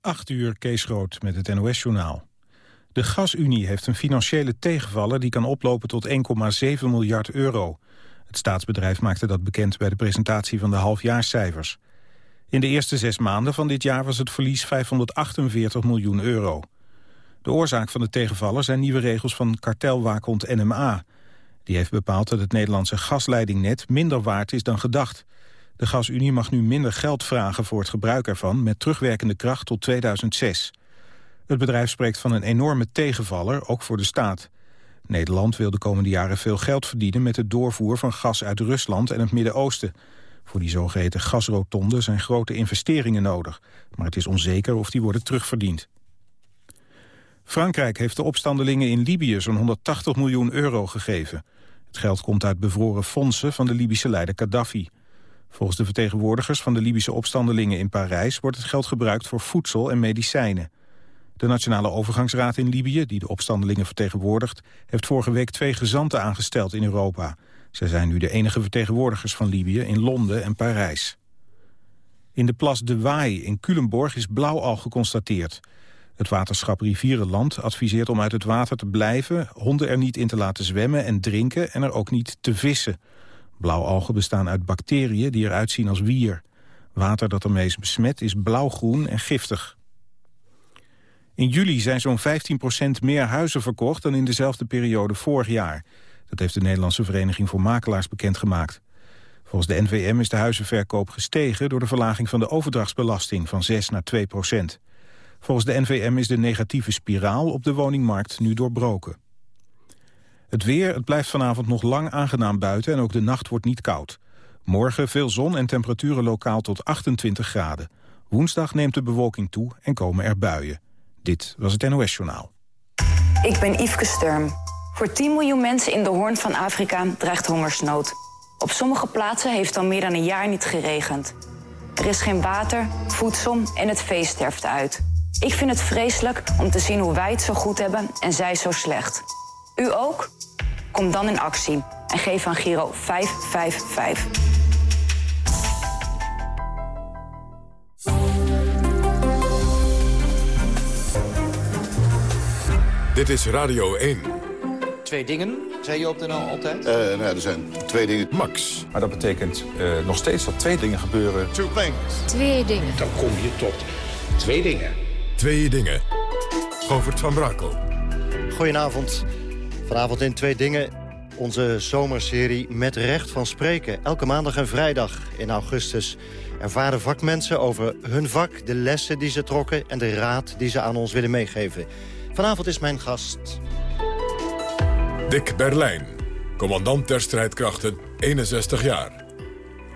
8 uur Kees Rood met het NOS-journaal. De gasunie heeft een financiële tegenvaller die kan oplopen tot 1,7 miljard euro. Het staatsbedrijf maakte dat bekend bij de presentatie van de halfjaarscijfers. In de eerste zes maanden van dit jaar was het verlies 548 miljoen euro. De oorzaak van de tegenvaller zijn nieuwe regels van kartelwaakhond NMA. Die heeft bepaald dat het Nederlandse gasleidingnet minder waard is dan gedacht. De gasunie mag nu minder geld vragen voor het gebruik ervan... met terugwerkende kracht tot 2006. Het bedrijf spreekt van een enorme tegenvaller, ook voor de staat. Nederland wil de komende jaren veel geld verdienen... met het doorvoer van gas uit Rusland en het Midden-Oosten. Voor die zogeheten gasrotonde zijn grote investeringen nodig. Maar het is onzeker of die worden terugverdiend. Frankrijk heeft de opstandelingen in Libië zo'n 180 miljoen euro gegeven. Het geld komt uit bevroren fondsen van de Libische leider Gaddafi. Volgens de vertegenwoordigers van de Libische opstandelingen in Parijs... wordt het geld gebruikt voor voedsel en medicijnen. De Nationale Overgangsraad in Libië, die de opstandelingen vertegenwoordigt... heeft vorige week twee gezanten aangesteld in Europa. Zij zijn nu de enige vertegenwoordigers van Libië in Londen en Parijs. In de plas De Waai in Culemborg is blauwal geconstateerd. Het waterschap Rivierenland adviseert om uit het water te blijven... honden er niet in te laten zwemmen en drinken en er ook niet te vissen... Blauwalgen bestaan uit bacteriën die eruit zien als wier. Water dat ermee is besmet is blauwgroen en giftig. In juli zijn zo'n 15% meer huizen verkocht dan in dezelfde periode vorig jaar. Dat heeft de Nederlandse Vereniging voor Makelaars bekendgemaakt. Volgens de NVM is de huizenverkoop gestegen door de verlaging van de overdrachtsbelasting van 6 naar 2 procent. Volgens de NVM is de negatieve spiraal op de woningmarkt nu doorbroken. Het weer, het blijft vanavond nog lang aangenaam buiten en ook de nacht wordt niet koud. Morgen veel zon en temperaturen lokaal tot 28 graden. Woensdag neemt de bewolking toe en komen er buien. Dit was het NOS Journaal. Ik ben Yveske Sturm. Voor 10 miljoen mensen in de Hoorn van Afrika dreigt hongersnood. Op sommige plaatsen heeft al meer dan een jaar niet geregend. Er is geen water, voedsel en het vee sterft uit. Ik vind het vreselijk om te zien hoe wij het zo goed hebben en zij zo slecht. U ook? Kom dan in actie en geef aan Giro 555. Dit is Radio 1. Twee dingen, zei je op de NL altijd? Uh, nou, er zijn twee dingen. Max. Maar dat betekent uh, nog steeds dat twee dingen gebeuren. Two things. Twee dingen. Dan kom je tot twee dingen. Twee dingen. Govert van Brakel. Goedenavond. Vanavond in Twee Dingen onze zomerserie Met Recht van Spreken. Elke maandag en vrijdag in augustus ervaren vakmensen over hun vak... de lessen die ze trokken en de raad die ze aan ons willen meegeven. Vanavond is mijn gast... Dick Berlijn, commandant der strijdkrachten, 61 jaar.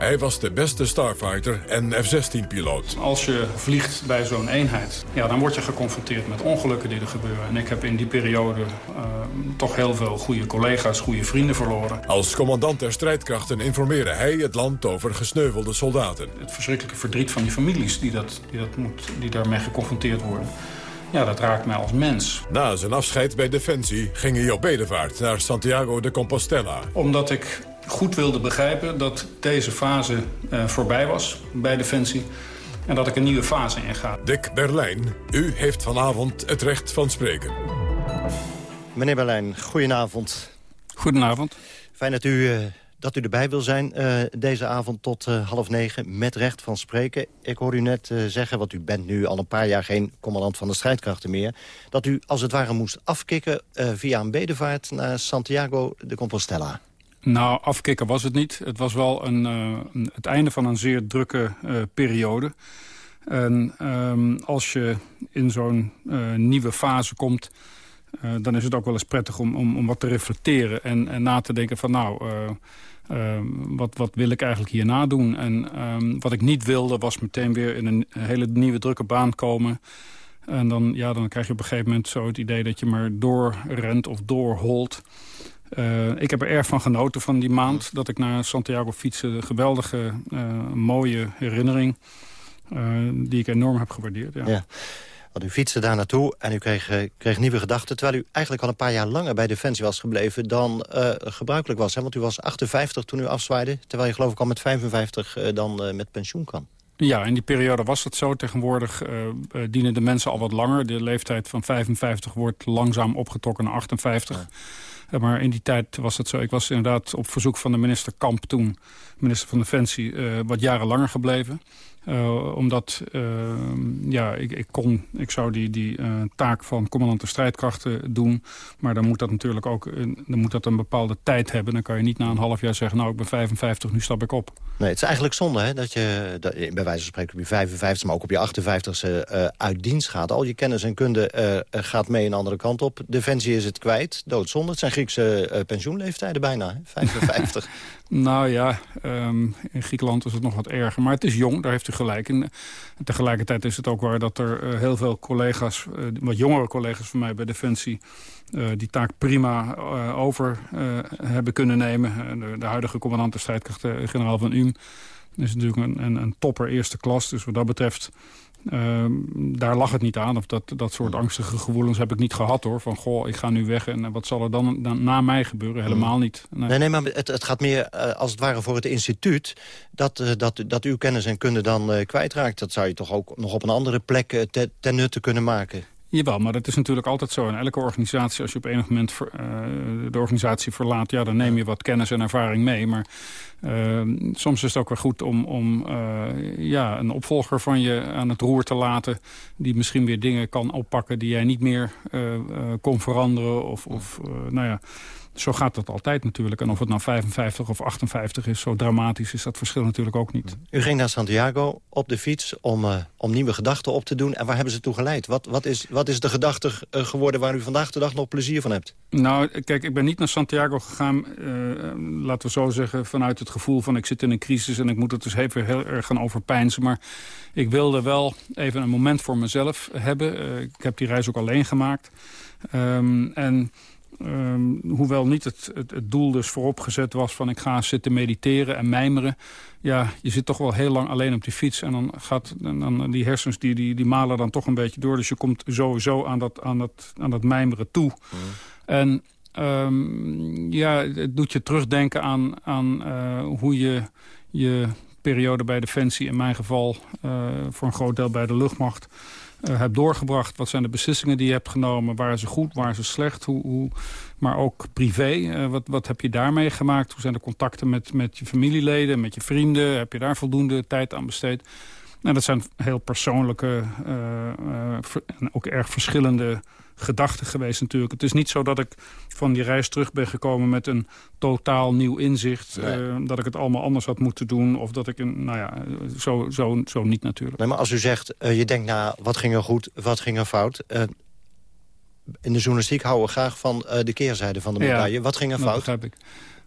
Hij was de beste starfighter en F-16-piloot. Als je vliegt bij zo'n eenheid, ja, dan word je geconfronteerd met ongelukken die er gebeuren. En ik heb in die periode uh, toch heel veel goede collega's, goede vrienden verloren. Als commandant der strijdkrachten informeerde hij het land over gesneuvelde soldaten. Het verschrikkelijke verdriet van die families die, dat, die, dat moet, die daarmee geconfronteerd worden. Ja, dat raakt mij als mens. Na zijn afscheid bij Defensie ging hij op bedevaart naar Santiago de Compostela. Omdat ik goed wilde begrijpen dat deze fase uh, voorbij was bij Defensie. En dat ik een nieuwe fase inga. Dick Berlijn, u heeft vanavond het recht van spreken. Meneer Berlijn, goedenavond. Goedenavond. Fijn dat u, uh, dat u erbij wil zijn uh, deze avond tot half negen met recht van spreken. Ik hoor u net zeggen, want u bent nu al een paar jaar geen commandant van de strijdkrachten meer... dat u als het ware moest afkicken via een bedevaart naar Santiago de Compostela. Nou, afkicken was het niet. Het was wel een, uh, het einde van een zeer drukke uh, periode. En um, als je in zo'n uh, nieuwe fase komt... dan is het ook wel eens prettig om, om, om wat te reflecteren... en, en na te denken van nou... ehm, wat, wat wil ik eigenlijk hierna doen? En um, wat ik niet wilde was meteen weer in een hele nieuwe drukke baan komen... En dan, ja, dan krijg je op een gegeven moment zo het idee dat je maar doorrent of doorholt. Uh, ik heb er erg van genoten van die maand dat ik naar Santiago fietste. Een geweldige, uh, mooie herinnering uh, die ik enorm heb gewaardeerd. Ja. ja. Want u fietste daar naartoe en u kreeg, kreeg, nieuwe gedachten... terwijl u eigenlijk al een paar jaar langer bij Defensie was gebleven... dan gebruikelijk was. Hè? Want u was 58 toen u afzwaaide... terwijl je geloof ik al met 55 dan met pensioen kan. Ja, in die periode was het zo. Tegenwoordig dienen de mensen al wat langer. De leeftijd van 55 wordt langzaam opgetrokken naar 58. Maar in die tijd was het zo. Ik was inderdaad op verzoek van de minister Kamp toen... minister van Defensie, wat jaren langer gebleven. Uh, omdat uh, ja, ik, ik, kon, ik zou die, die uh, taak van commandant de strijdkrachten doen. Maar dan moet dat natuurlijk ook dan moet dat een bepaalde tijd hebben. Dan kan je niet na een half jaar zeggen, nou ik ben 55, nu stap ik op. Nee, het is eigenlijk zonde hè, dat je dat, bij wijze van spreken op je 55, maar ook op je 58ste uit dienst gaat. Al je kennis en kunde gaat mee een andere kant op. Defensie is het kwijt, doodzonde. Het zijn Griekse pensioenleeftijden bijna, hè? 55. Nou ja, um, in Griekenland is het nog wat erger. Maar het is jong, daar heeft En, tegelijkertijd is het ook waar dat er uh, heel veel collega's... Uh, wat jongere collega's van mij bij Defensie... Die taak prima over hebben kunnen nemen. De, huidige commandant de strijdkrachten, generaal van UM... is natuurlijk een, een, topper eerste klas. Dus wat dat betreft daar lag het niet aan. Of dat, dat soort angstige gevoelens heb ik niet gehad hoor. Van goh, ik ga nu weg en eh, wat zal er dan, dan na mij gebeuren? Helemaal niet. Nee, nee, maar het, het gaat meer uh, als het ware voor het instituut... dat, uh, dat, dat uw kennis en kunde dan kwijtraakt. Dat zou je toch ook nog op een andere plek te, ten nutte kunnen maken? Jawel, maar dat is natuurlijk altijd zo. In elke organisatie, als je op enig moment uh, de organisatie verlaat... ja, dan neem je wat kennis en ervaring mee. Maar uh, soms is het ook wel goed om, om uh, ja, een opvolger van je aan het roer te laten... die misschien weer dingen kan oppakken die jij niet meer kon veranderen. Of, of nou ja zo gaat dat altijd natuurlijk. En of het nou 55 of 58 is, zo dramatisch is dat verschil natuurlijk ook niet. U ging naar Santiago op de fiets om, uh, om nieuwe gedachten op te doen. En waar hebben ze toe geleid? Wat, wat, is, wat is de gedachte uh, geworden waar u vandaag de dag nog plezier van hebt? Nou, kijk, ik ben niet naar Santiago gegaan, uh, laten we zo zeggen... vanuit het gevoel van ik zit in een crisis en ik moet het dus even heel erg gaan overpijnsen. Maar ik wilde wel even een moment voor mezelf hebben. ik heb die reis ook alleen gemaakt. Um, en Um, hoewel niet het, het, het, doel dus vooropgezet was van ik ga zitten mediteren en mijmeren. Ja, je zit toch wel heel lang alleen op die fiets. En dan gaat dan, die hersens die, die, die malen dan toch een beetje door. Dus je komt sowieso aan dat, aan dat, aan dat mijmeren toe. Mm. En um, ja, het doet je terugdenken aan, aan uh, hoe je je periode bij Defensie... in mijn geval uh, voor een groot deel bij de luchtmacht uh, hebt doorgebracht. Wat zijn de beslissingen die je hebt genomen? Waar ze goed, waar ze slecht? Hoe, hoe maar ook privé. Uh, wat, wat heb je daarmee gemaakt? Hoe zijn de contacten met, met je familieleden, met je vrienden? Heb je daar voldoende tijd aan besteed? Nou, dat zijn heel persoonlijke uh, en ook erg verschillende gedachte geweest natuurlijk. Het is niet zo dat ik van die reis terug ben gekomen met een totaal nieuw inzicht. Eh, dat ik het allemaal anders had moeten doen. Of dat ik een, nou ja, zo, zo, zo niet natuurlijk. Nee, maar als u zegt, uh, je denkt na, wat ging er goed, wat ging er fout? Uh, in de journalistiek houden we graag van de keerzijde van de medaille. wat ging er nou, fout? Dat ik.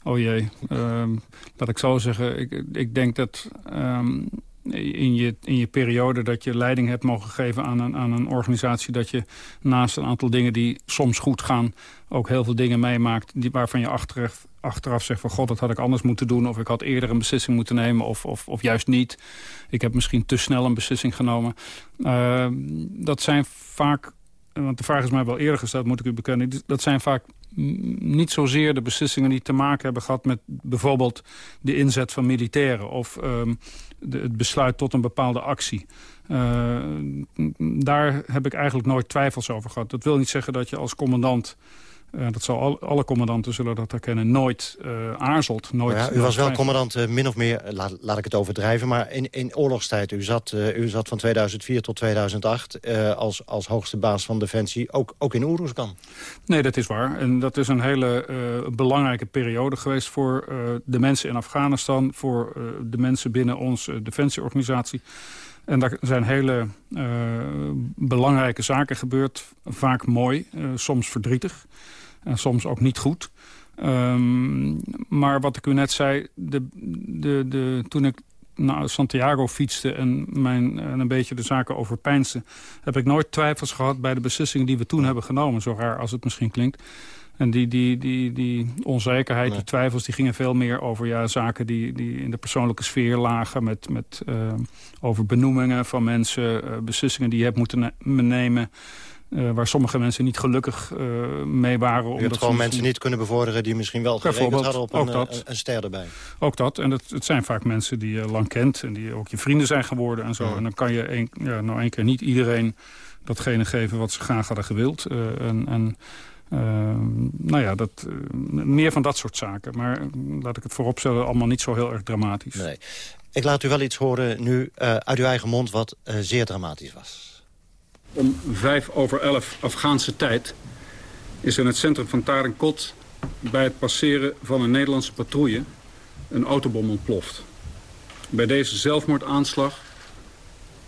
Oh jee, um, laat ik zo zeggen. Ik, ik denk dat um, in je, in je periode dat je leiding hebt mogen geven aan een, aan een organisatie... dat je naast een aantal dingen die soms goed gaan... ook heel veel dingen meemaakt die, waarvan je achteraf, achteraf zegt van... god, dat had ik anders moeten doen of ik had eerder een beslissing moeten nemen... of, of, of juist niet. Ik heb misschien te snel een beslissing genomen. Uh, dat zijn vaak want de vraag is mij wel eerder gesteld, moet ik u bekennen. Dat zijn vaak niet zozeer de beslissingen die te maken hebben gehad... met bijvoorbeeld de inzet van militairen... of um, het besluit tot een bepaalde actie. Uh, daar heb ik eigenlijk nooit twijfels over gehad. Dat wil niet zeggen dat je als commandant uh, dat zal al, alle commandanten zullen dat herkennen, nooit uh, aarzelt. Nooit, ja, u was wel commandant, uh, min of meer, laat, laat ik het overdrijven... maar in, in oorlogstijd, u zat, u zat van 2004 tot 2008 als, als hoogste baas van Defensie, ook, ook in Oeruzgan. Nee, dat is waar. En dat is een hele belangrijke periode geweest voor de mensen in Afghanistan... voor de mensen binnen onze defensieorganisatie... En daar zijn hele uh, belangrijke zaken gebeurd. Vaak mooi, uh, soms verdrietig. En soms ook niet goed. Um, maar wat ik u net zei, de, de, de, toen ik naar Santiago fietste en, mijn, en een beetje de zaken overpijnste... heb ik nooit twijfels gehad bij de beslissingen die we toen hebben genomen. Zo raar als het misschien klinkt. En die, die, die, die onzekerheid, die twijfels, die gingen veel meer over ja, zaken die, die in de persoonlijke sfeer lagen. Met, met, uh, over benoemingen van mensen, uh, beslissingen die je hebt moeten ne nemen. Uh, waar sommige mensen niet gelukkig uh, mee waren. Je hebt gewoon mensen niet kunnen bevorderen... die misschien wel gerekend hadden op een, een, een, ster erbij. Ook dat. En het, het zijn vaak mensen die je lang kent... en die ook je vrienden zijn geworden en zo. Ja. En dan kan je een, ja, nou één keer niet iedereen datgene geven... wat ze graag hadden gewild. Uh, en... en nou ja, dat, meer van dat soort zaken. Maar laat ik het vooropstellen, allemaal niet zo heel erg dramatisch. Nee. Ik laat u wel iets horen nu uit uw eigen mond wat zeer dramatisch was. Om vijf over elf Afghaanse tijd is in het centrum van Tarinkot... bij het passeren van een Nederlandse patrouille een autobom ontploft. Bij deze zelfmoordaanslag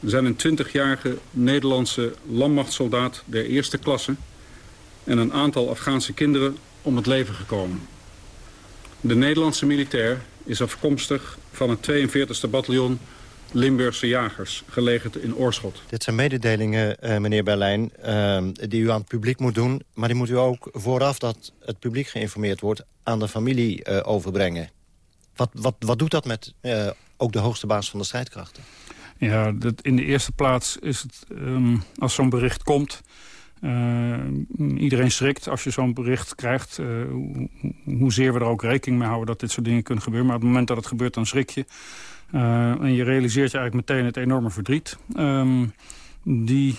zijn een 20-jarige Nederlandse landmachtsoldaat der eerste klasse... en een aantal Afghaanse kinderen om het leven gekomen. De Nederlandse militair is afkomstig van het 42e bataljon Limburgse jagers, gelegen in Oorschot. Dit zijn mededelingen, uh, meneer Berlijn, uh, die u aan het publiek moet doen. Maar die moet u ook vooraf dat het publiek geïnformeerd wordt... aan de familie uh, overbrengen. Wat, wat, wat doet dat met ook de hoogste baas van de strijdkrachten? Ja, dat in de eerste plaats is het, um, als zo'n bericht komt... iedereen schrikt als je zo'n bericht krijgt. hoezeer we er ook rekening mee houden dat dit soort dingen kunnen gebeuren. Maar op het moment dat het gebeurt, dan schrik je. Uh, en je realiseert je eigenlijk meteen het enorme verdriet... Um, die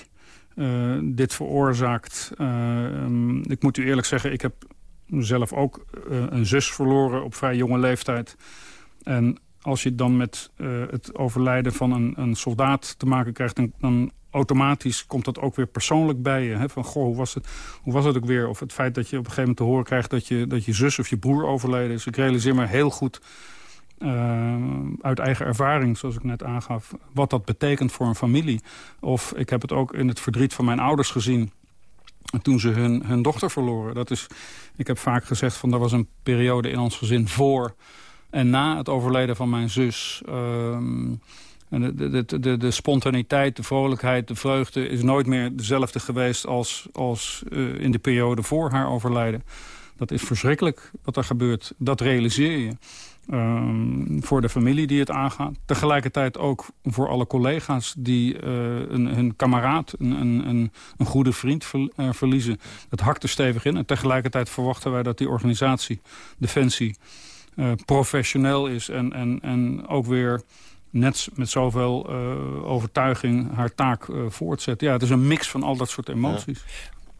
uh, dit veroorzaakt. Uh, ik moet u eerlijk zeggen, ik heb zelf ook een zus verloren op vrij jonge leeftijd. En als je dan met het overlijden van een, een, soldaat te maken krijgt... Dan, dan, automatisch komt dat ook weer persoonlijk bij je. Hè? Van, goh, hoe was, het, hoe was het ook weer? Of het feit dat je op een gegeven moment te horen krijgt... dat je, dat je zus of je broer overleden is. Ik realiseer me heel goed uh, uit eigen ervaring, zoals ik net aangaf... wat dat betekent voor een familie. Of ik heb het ook in het verdriet van mijn ouders gezien... toen ze hun, hun dochter verloren. Dat is, ik heb vaak gezegd, van er was een periode in ons gezin voor... en na het overlijden van mijn zus... Uh, de, de, de, de, spontaniteit, de vrolijkheid, de vreugde... is nooit meer dezelfde geweest als, als uh, in de periode voor haar overlijden. Dat is verschrikkelijk wat er gebeurt. Dat realiseer je. Um, voor de familie die het aangaat. Tegelijkertijd ook voor alle collega's die uh, een, hun kameraad, een, een, een goede vriend ver, uh, verliezen. Het hakt er stevig in. En tegelijkertijd verwachten wij dat die organisatie, Defensie, uh, professioneel is. En, en, en ook weer net met zoveel overtuiging haar taak voortzet. Ja, het is een mix van al dat soort emoties.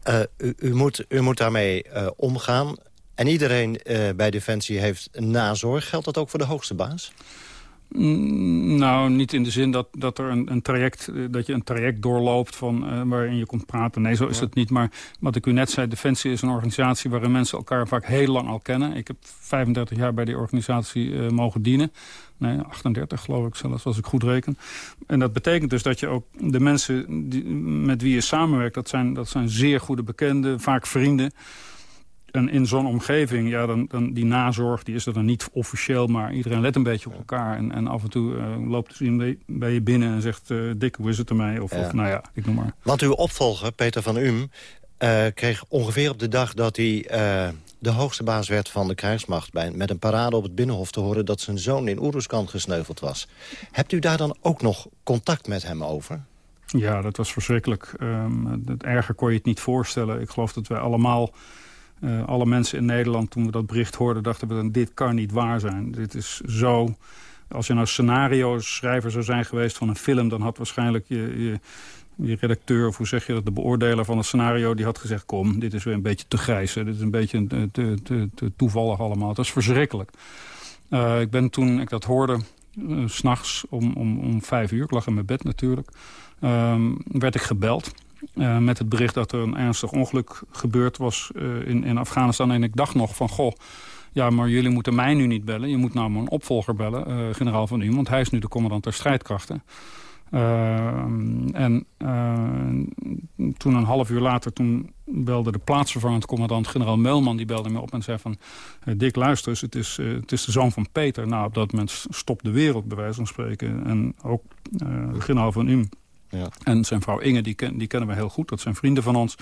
Ja. U, u, moet, u moet daarmee omgaan. En iedereen uh, bij Defensie heeft nazorg. Geldt dat ook voor de hoogste baas? Mm, nou, niet in de zin dat, dat, er een, een traject, eh, dat je een traject doorloopt van, uh, waarin je komt praten. Nee, zo is ja. het niet. Maar wat ik u net zei, Defensie is een organisatie waarin mensen elkaar vaak heel lang al kennen. Ik heb 35 jaar bij die organisatie uh, mogen dienen. Nee, 38 geloof ik zelfs, als ik goed reken. En dat betekent dus dat je ook de mensen die, met wie je samenwerkt... dat zijn, dat zijn zeer goede bekenden, vaak vrienden... En in zo'n omgeving, ja, dan, dan die nazorg, die is er dan niet officieel... maar iedereen let een beetje op elkaar. En, en af en toe uh, loopt dus iemand bij je binnen en zegt... Uh, Dick, hoe is het ermee? Of, ja. of nou ja, ik noem maar. Want uw opvolger, Peter van Um... Uh, kreeg ongeveer op de dag dat hij de hoogste baas werd van de krijgsmacht... Bij, met een parade op het Binnenhof te horen dat zijn zoon in Oeruzkan gesneuveld was. Hebt u daar dan ook nog contact met hem over? Ja, dat was verschrikkelijk. Um, het erger kon je het niet voorstellen. Ik geloof dat wij allemaal uh, alle mensen in Nederland, toen we dat bericht hoorden, dachten we... dit kan niet waar zijn. Dit is zo... Als je nou scenario-schrijver zou zijn geweest van een film... dan had waarschijnlijk je, je, je, redacteur, of hoe zeg je dat... de beoordeler van het scenario, die had gezegd... kom, dit is weer een beetje te grijs. Dit is een beetje te, te, te, te toevallig allemaal. Dat is verschrikkelijk. Uh, ik ben toen ik dat hoorde, uh, s'nachts om, om, om vijf uur... ik lag in mijn bed natuurlijk... Um, werd ik gebeld... Uh, met het bericht dat er een ernstig ongeluk gebeurd was uh, in, in Afghanistan. En ik dacht nog van, goh, ja, maar jullie moeten mij nu niet bellen. Je moet nou mijn opvolger bellen, uh, generaal van u, want hij is nu de commandant der strijdkrachten. en toen een half uur later, toen belde de plaatsvervangend commandant, generaal Meulman, die belde me op en zei van, Dick, luister eens, het is, het is de zoon van Peter. Nou, op dat moment stopt de wereld, bij wijze van spreken. En ook generaal van U ja. En zijn vrouw Inge, die, ken, die kennen we heel goed. Dat zijn vrienden van ons.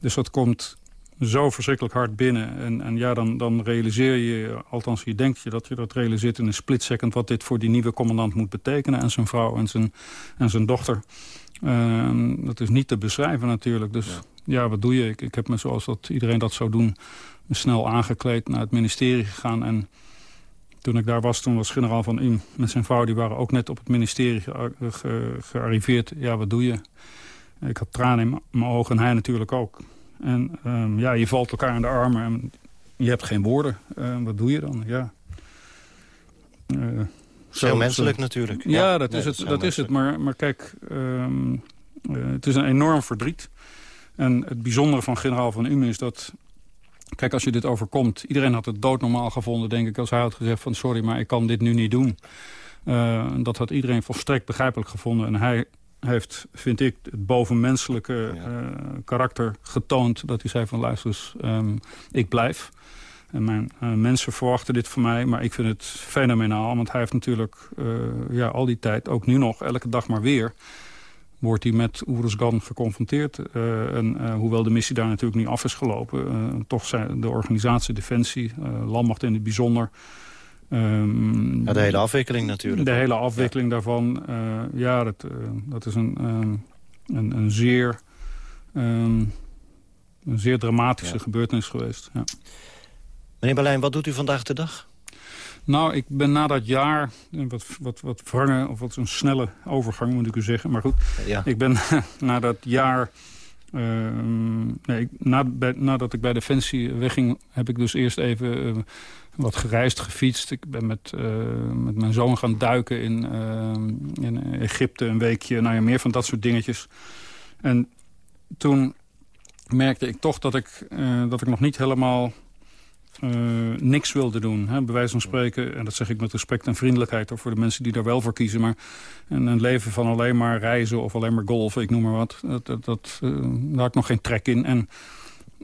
Dus dat komt zo verschrikkelijk hard binnen. En, en ja, dan, dan realiseer je, althans je denkt je dat je dat realiseert in een split second... wat dit voor die nieuwe commandant moet betekenen. En zijn vrouw en zijn, en zijn dochter. Ehm, dat is niet te beschrijven natuurlijk. Dus ja, wat doe je? Ik, ik heb me zoals dat iedereen dat zou doen... snel aangekleed naar het ministerie gegaan. En toen ik daar was, toen was generaal Van U met zijn vrouw... die waren ook net op het ministerie gearriveerd. Ja, wat doe je? Ik had tranen in mijn ogen en hij natuurlijk ook. En ehm, ja, je valt elkaar in de armen en je hebt geen woorden. Uh, wat doe je dan? Ja. Uh, zo menselijk natuurlijk. Ja, dat, is, het, dat is het. Maar, maar kijk, ehm, eh, het is een enorm verdriet. En het bijzondere van generaal Van Umen is dat... Kijk, als je dit overkomt... Iedereen had het doodnormaal gevonden, denk ik... als hij had gezegd van sorry, maar ik kan dit nu niet doen. Uh, dat had iedereen volstrekt begrijpelijk gevonden. En hij heeft, vind ik, het bovenmenselijke uh, karakter getoond. Dat hij zei van luister eens, um, ik blijf. En mijn uh, mensen verwachten dit van mij, maar ik vind het fenomenaal. Want hij heeft natuurlijk ja, al die tijd, ook nu nog, elke dag maar weer... wordt hij met Oeruzgan geconfronteerd. en hoewel de missie daar natuurlijk niet af is gelopen... toch zijn de organisatie Defensie, Landmacht in het bijzonder... Um, ja, de hele afwikkeling natuurlijk. De hele afwikkeling daarvan. Ja, dat, dat is een, um, een, een, zeer, um, een zeer dramatische ja. gebeurtenis geweest. Ja. Meneer Berlijn, wat doet u vandaag de dag? Nou, ik ben na dat jaar, wat, wat, wat wrangen, of wat een snelle overgang moet ik u zeggen. Maar goed, ja. ik ben na dat jaar... nee, na, bij, nadat ik bij Defensie wegging, heb ik dus eerst even wat gereisd, gefietst. Ik ben met, uh, met mijn zoon gaan duiken in, in Egypte een weekje. Nou ja, meer van dat soort dingetjes. En toen merkte ik toch dat ik, dat ik nog niet helemaal niks wilde doen. Hè, bij wijze van spreken, en dat zeg ik met respect en vriendelijkheid... voor de mensen die daar wel voor kiezen. Maar een, een leven van alleen maar reizen of alleen maar golfen, ik noem maar wat... Dat, dat, dat daar had ik nog geen trek in. En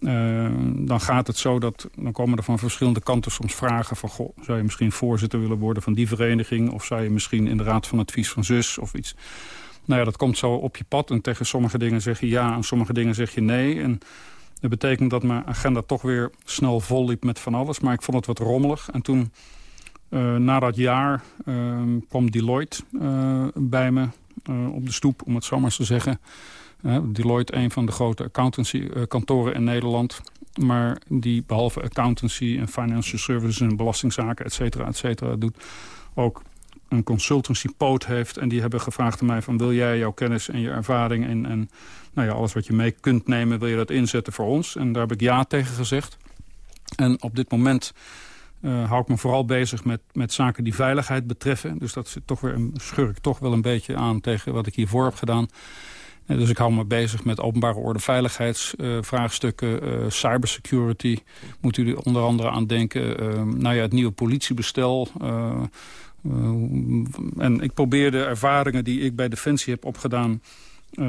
uh, dan gaat het zo dat dan komen er van verschillende kanten soms vragen van... Goh, zou je misschien voorzitter willen worden van die vereniging... of zou je misschien in de raad van advies van zus of iets... Nou ja, dat komt zo op je pad en tegen sommige dingen zeg je ja... en sommige dingen zeg je nee. En dat betekent dat mijn agenda toch weer snel vol liep met van alles. Maar ik vond het wat rommelig. En toen, uh, na dat jaar, uh, kwam Deloitte uh, bij me op de stoep, om het zo maar te zeggen... Deloitte, een van de grote accountancy-kantoren in Nederland. Maar die behalve accountancy en financial services en belastingzaken, et cetera, et cetera, doet ook een consultancy poot heeft. En die hebben gevraagd aan mij van wil jij jouw kennis en je ervaring en, en nou ja, alles wat je mee kunt nemen, wil je dat inzetten voor ons? En daar heb ik ja tegen gezegd. En op dit moment uh, hou ik me vooral bezig met, met zaken die veiligheid betreffen. Dus dat zit toch weer een, schur ik toch wel een beetje aan tegen wat ik hiervoor heb gedaan. Dus ik hou me bezig met openbare orde veiligheidsvraagstukken, uh, cybersecurity. Moet u er onder andere aan denken. Nou ja, het nieuwe politiebestel. Uh, en ik probeer de ervaringen die ik bij Defensie heb opgedaan...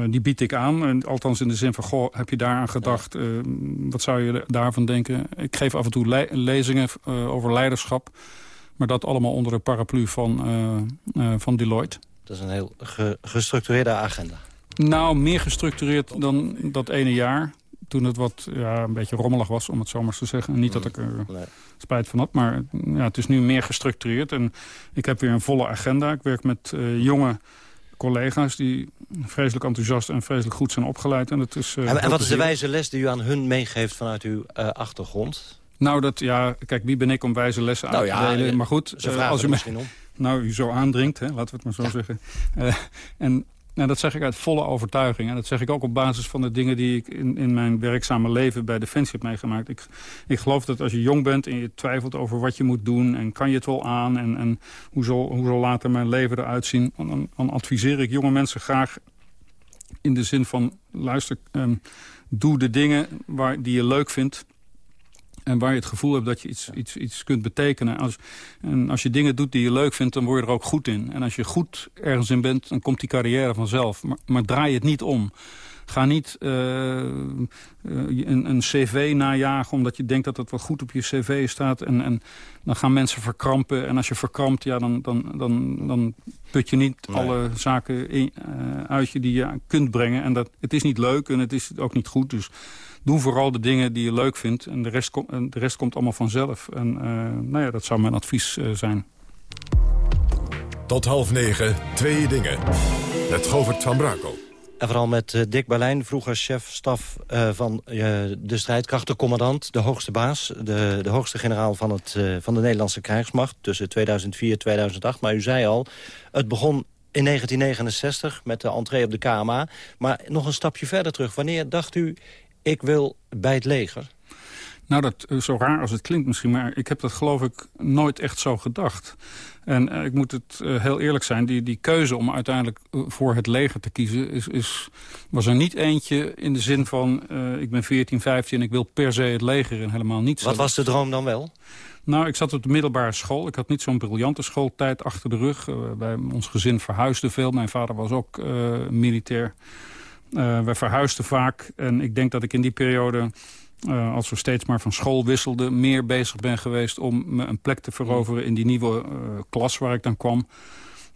die bied ik aan. En althans in de zin van, goh, heb je daaraan gedacht? wat zou je daarvan denken? Ik geef af en toe le lezingen over leiderschap. Maar dat allemaal onder de paraplu van, van Deloitte. Dat is een heel ge gestructureerde agenda. Nou, meer gestructureerd dan dat ene jaar. Toen het wat ja, een beetje rommelig was, om het zo maar te zeggen. Niet dat ik er spijt van had, maar ja, het is nu meer gestructureerd. En ik heb weer een volle agenda. Ik werk met uh, jonge collega's die vreselijk enthousiast en vreselijk goed zijn opgeleid. En, het is, uh, en, en wat is de wijze les die u aan hun meegeeft vanuit uw uh, achtergrond? Nou, dat, ja, kijk, wie ben ik om wijze lessen nou, uit te ja, delen? Maar goed, als u misschien om. Nou, u zo aandringt, hè, laten we het maar zo ja. zeggen. en nou, dat zeg ik uit volle overtuiging. En dat zeg ik ook op basis van de dingen die ik in, in mijn werkzame leven bij Defensie heb meegemaakt. Ik, ik geloof dat als je jong bent en je twijfelt over wat je moet doen... en kan je het wel aan en, en hoe, zal, hoe zal later mijn leven eruit zien... dan, dan adviseer ik jonge mensen graag in de zin van... luister, um, doe de dingen waar, die je leuk vindt en waar je het gevoel hebt dat je iets, iets, iets kunt betekenen. Als, en als je dingen doet die je leuk vindt, dan word je er ook goed in. En als je goed ergens in bent, dan komt die carrière vanzelf. Maar, maar draai het niet om. Ga niet uh, een, een, cv najagen omdat je denkt dat het wel goed op je cv staat. En, en dan gaan mensen verkrampen. En als je verkrampt, ja, dan, dan, dan, dan put je niet nee. alle zaken in, uh, uit je die je kunt brengen. En dat, het is niet leuk en het is ook niet goed. Dus doe vooral de dingen die je leuk vindt. En de rest, kom, en de rest komt allemaal vanzelf. En uh, nou ja, dat zou mijn advies uh, zijn. Tot half negen, twee dingen. Met Govert van Brakel. En vooral met uh, Dick Berlijn, vroeger chef-staf uh, van uh, de strijdkrachtencommandant... de hoogste baas, de, de hoogste generaal van, het, van de Nederlandse krijgsmacht... tussen 2004 en 2008. Maar u zei al, het begon in 1969 met de entree op de KMA. Maar nog een stapje verder terug. Wanneer dacht u, ik wil bij het leger? Nou, dat, eh, zo raar als het klinkt misschien, maar ik heb dat geloof ik nooit echt zo gedacht. En uh, ik moet het uh, heel eerlijk zijn, die, die keuze om uiteindelijk voor het leger te kiezen... Is, is, was er niet eentje in de zin van, ik ben 14, 15 en ik wil per se het leger en helemaal niet. Wat was de droom dan wel? Nou, ik zat op de middelbare school. Ik had niet zo'n briljante schooltijd achter de rug. bij ons gezin verhuisde veel. Mijn vader was ook militair. Wij verhuisden vaak en ik denk dat ik in die periode uh, als we steeds maar van school wisselden... meer bezig ben geweest om me een plek te veroveren... in die nieuwe uh, klas waar ik dan kwam.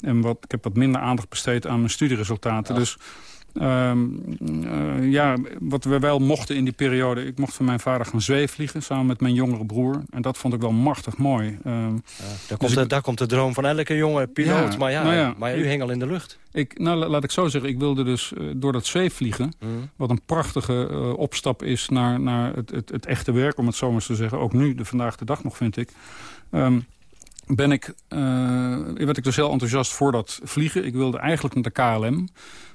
En wat, ik heb wat minder aandacht besteed aan mijn studieresultaten. Dus ja, wat we wel mochten in die periode... ik mocht van mijn vader gaan zweefvliegen samen met mijn jongere broer. En dat vond ik wel machtig mooi. Ja, daar, dus komt de, daar komt de droom van elke jonge piloot. Ja, maar, ja, nou ja, maar u hing al in de lucht. Ik, nou, laat ik zo zeggen, ik wilde dus uh, door dat zweefvliegen... Mm. wat een prachtige uh, opstap is naar, naar het, het, het, echte werk... om het zo maar te zeggen, ook nu, de vandaag de dag nog, vind ik... Um, ben ik, uh, werd ik dus heel enthousiast voor dat vliegen. Ik wilde eigenlijk naar de KLM.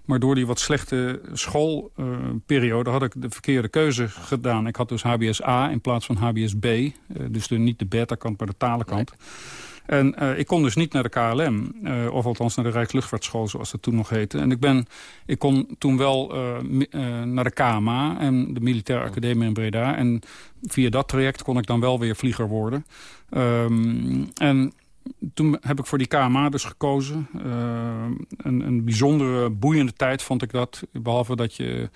Maar door die wat slechte schoolperiode had ik de verkeerde keuze gedaan. Ik had dus HBS-A in plaats van HBS-B. Uh, dus de, niet de beta-kant, maar de talenkant. En uh, ik kon dus niet naar de KLM, uh, of althans naar de Rijksluchtvaartschool, zoals dat toen nog heette. En ik, ben, ik kon toen wel uh, naar de KMA en de Militaire Academie in Breda. En via dat traject kon ik dan wel weer vlieger worden. Um, en toen heb ik voor die KMA dus gekozen. Uh, een, een bijzondere, boeiende tijd vond ik dat. Behalve dat je,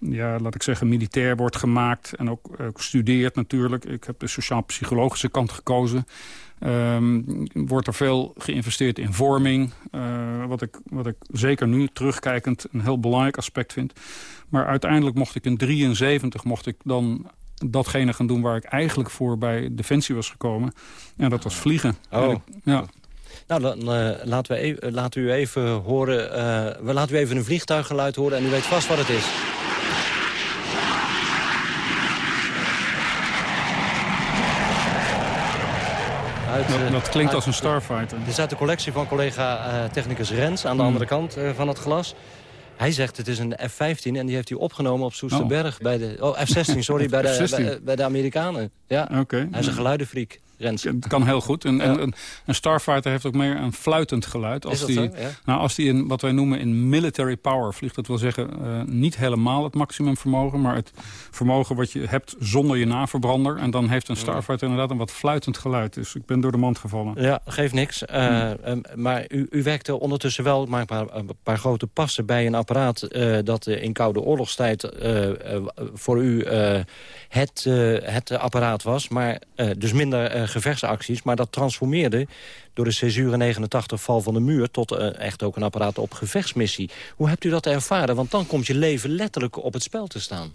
ja, laat ik zeggen, militair wordt gemaakt. En ook uh, studeert natuurlijk. Ik heb de sociaal-psychologische kant gekozen. Um, wordt er veel geïnvesteerd in vorming. Uh, wat, ik, wat ik zeker nu terugkijkend een heel belangrijk aspect vind. Maar uiteindelijk mocht ik in 73 mocht ik dan datgene gaan doen waar ik eigenlijk voor bij Defensie was gekomen. En dat was vliegen. Oh. ja. Nou, dan uh, laten, we even, laten u even horen. Uh, we laten u even een vliegtuiggeluid horen en u weet vast wat het is. Uit, dat, dat, klinkt als een Starfighter. Dit is uit de collectie van collega uh, technicus Rens aan de hmm. andere kant van het glas. Hij zegt het is een F-15 en die heeft hij opgenomen op Soesterberg. Oh. Bij de, oh, F-16, sorry, bij de, bij, bij, de Amerikanen. Ja. Okay. Hij is een geluidenfreak. Het kan heel goed. En, en, een Starfighter heeft ook meer een fluitend geluid. Als die, ja? nou, als die in wat wij noemen in military power vliegt, dat wil zeggen uh, niet helemaal het maximumvermogen, maar het vermogen wat je hebt zonder je naverbrander. En dan heeft een Starfighter inderdaad een wat fluitend geluid. Dus ik ben door de mand gevallen. Ja, geeft niks. Uh, um, maar u, u werkte ondertussen wel maar een, paar, een paar grote passen bij een apparaat uh, dat in koude oorlogstijd voor u het, het apparaat was. Maar dus minder gevechtsacties. Maar dat transformeerde door de Césure 89 val van de muur... tot uh, echt ook een apparaat op gevechtsmissie. Hoe hebt u dat ervaren? Want dan komt je leven letterlijk op het spel te staan.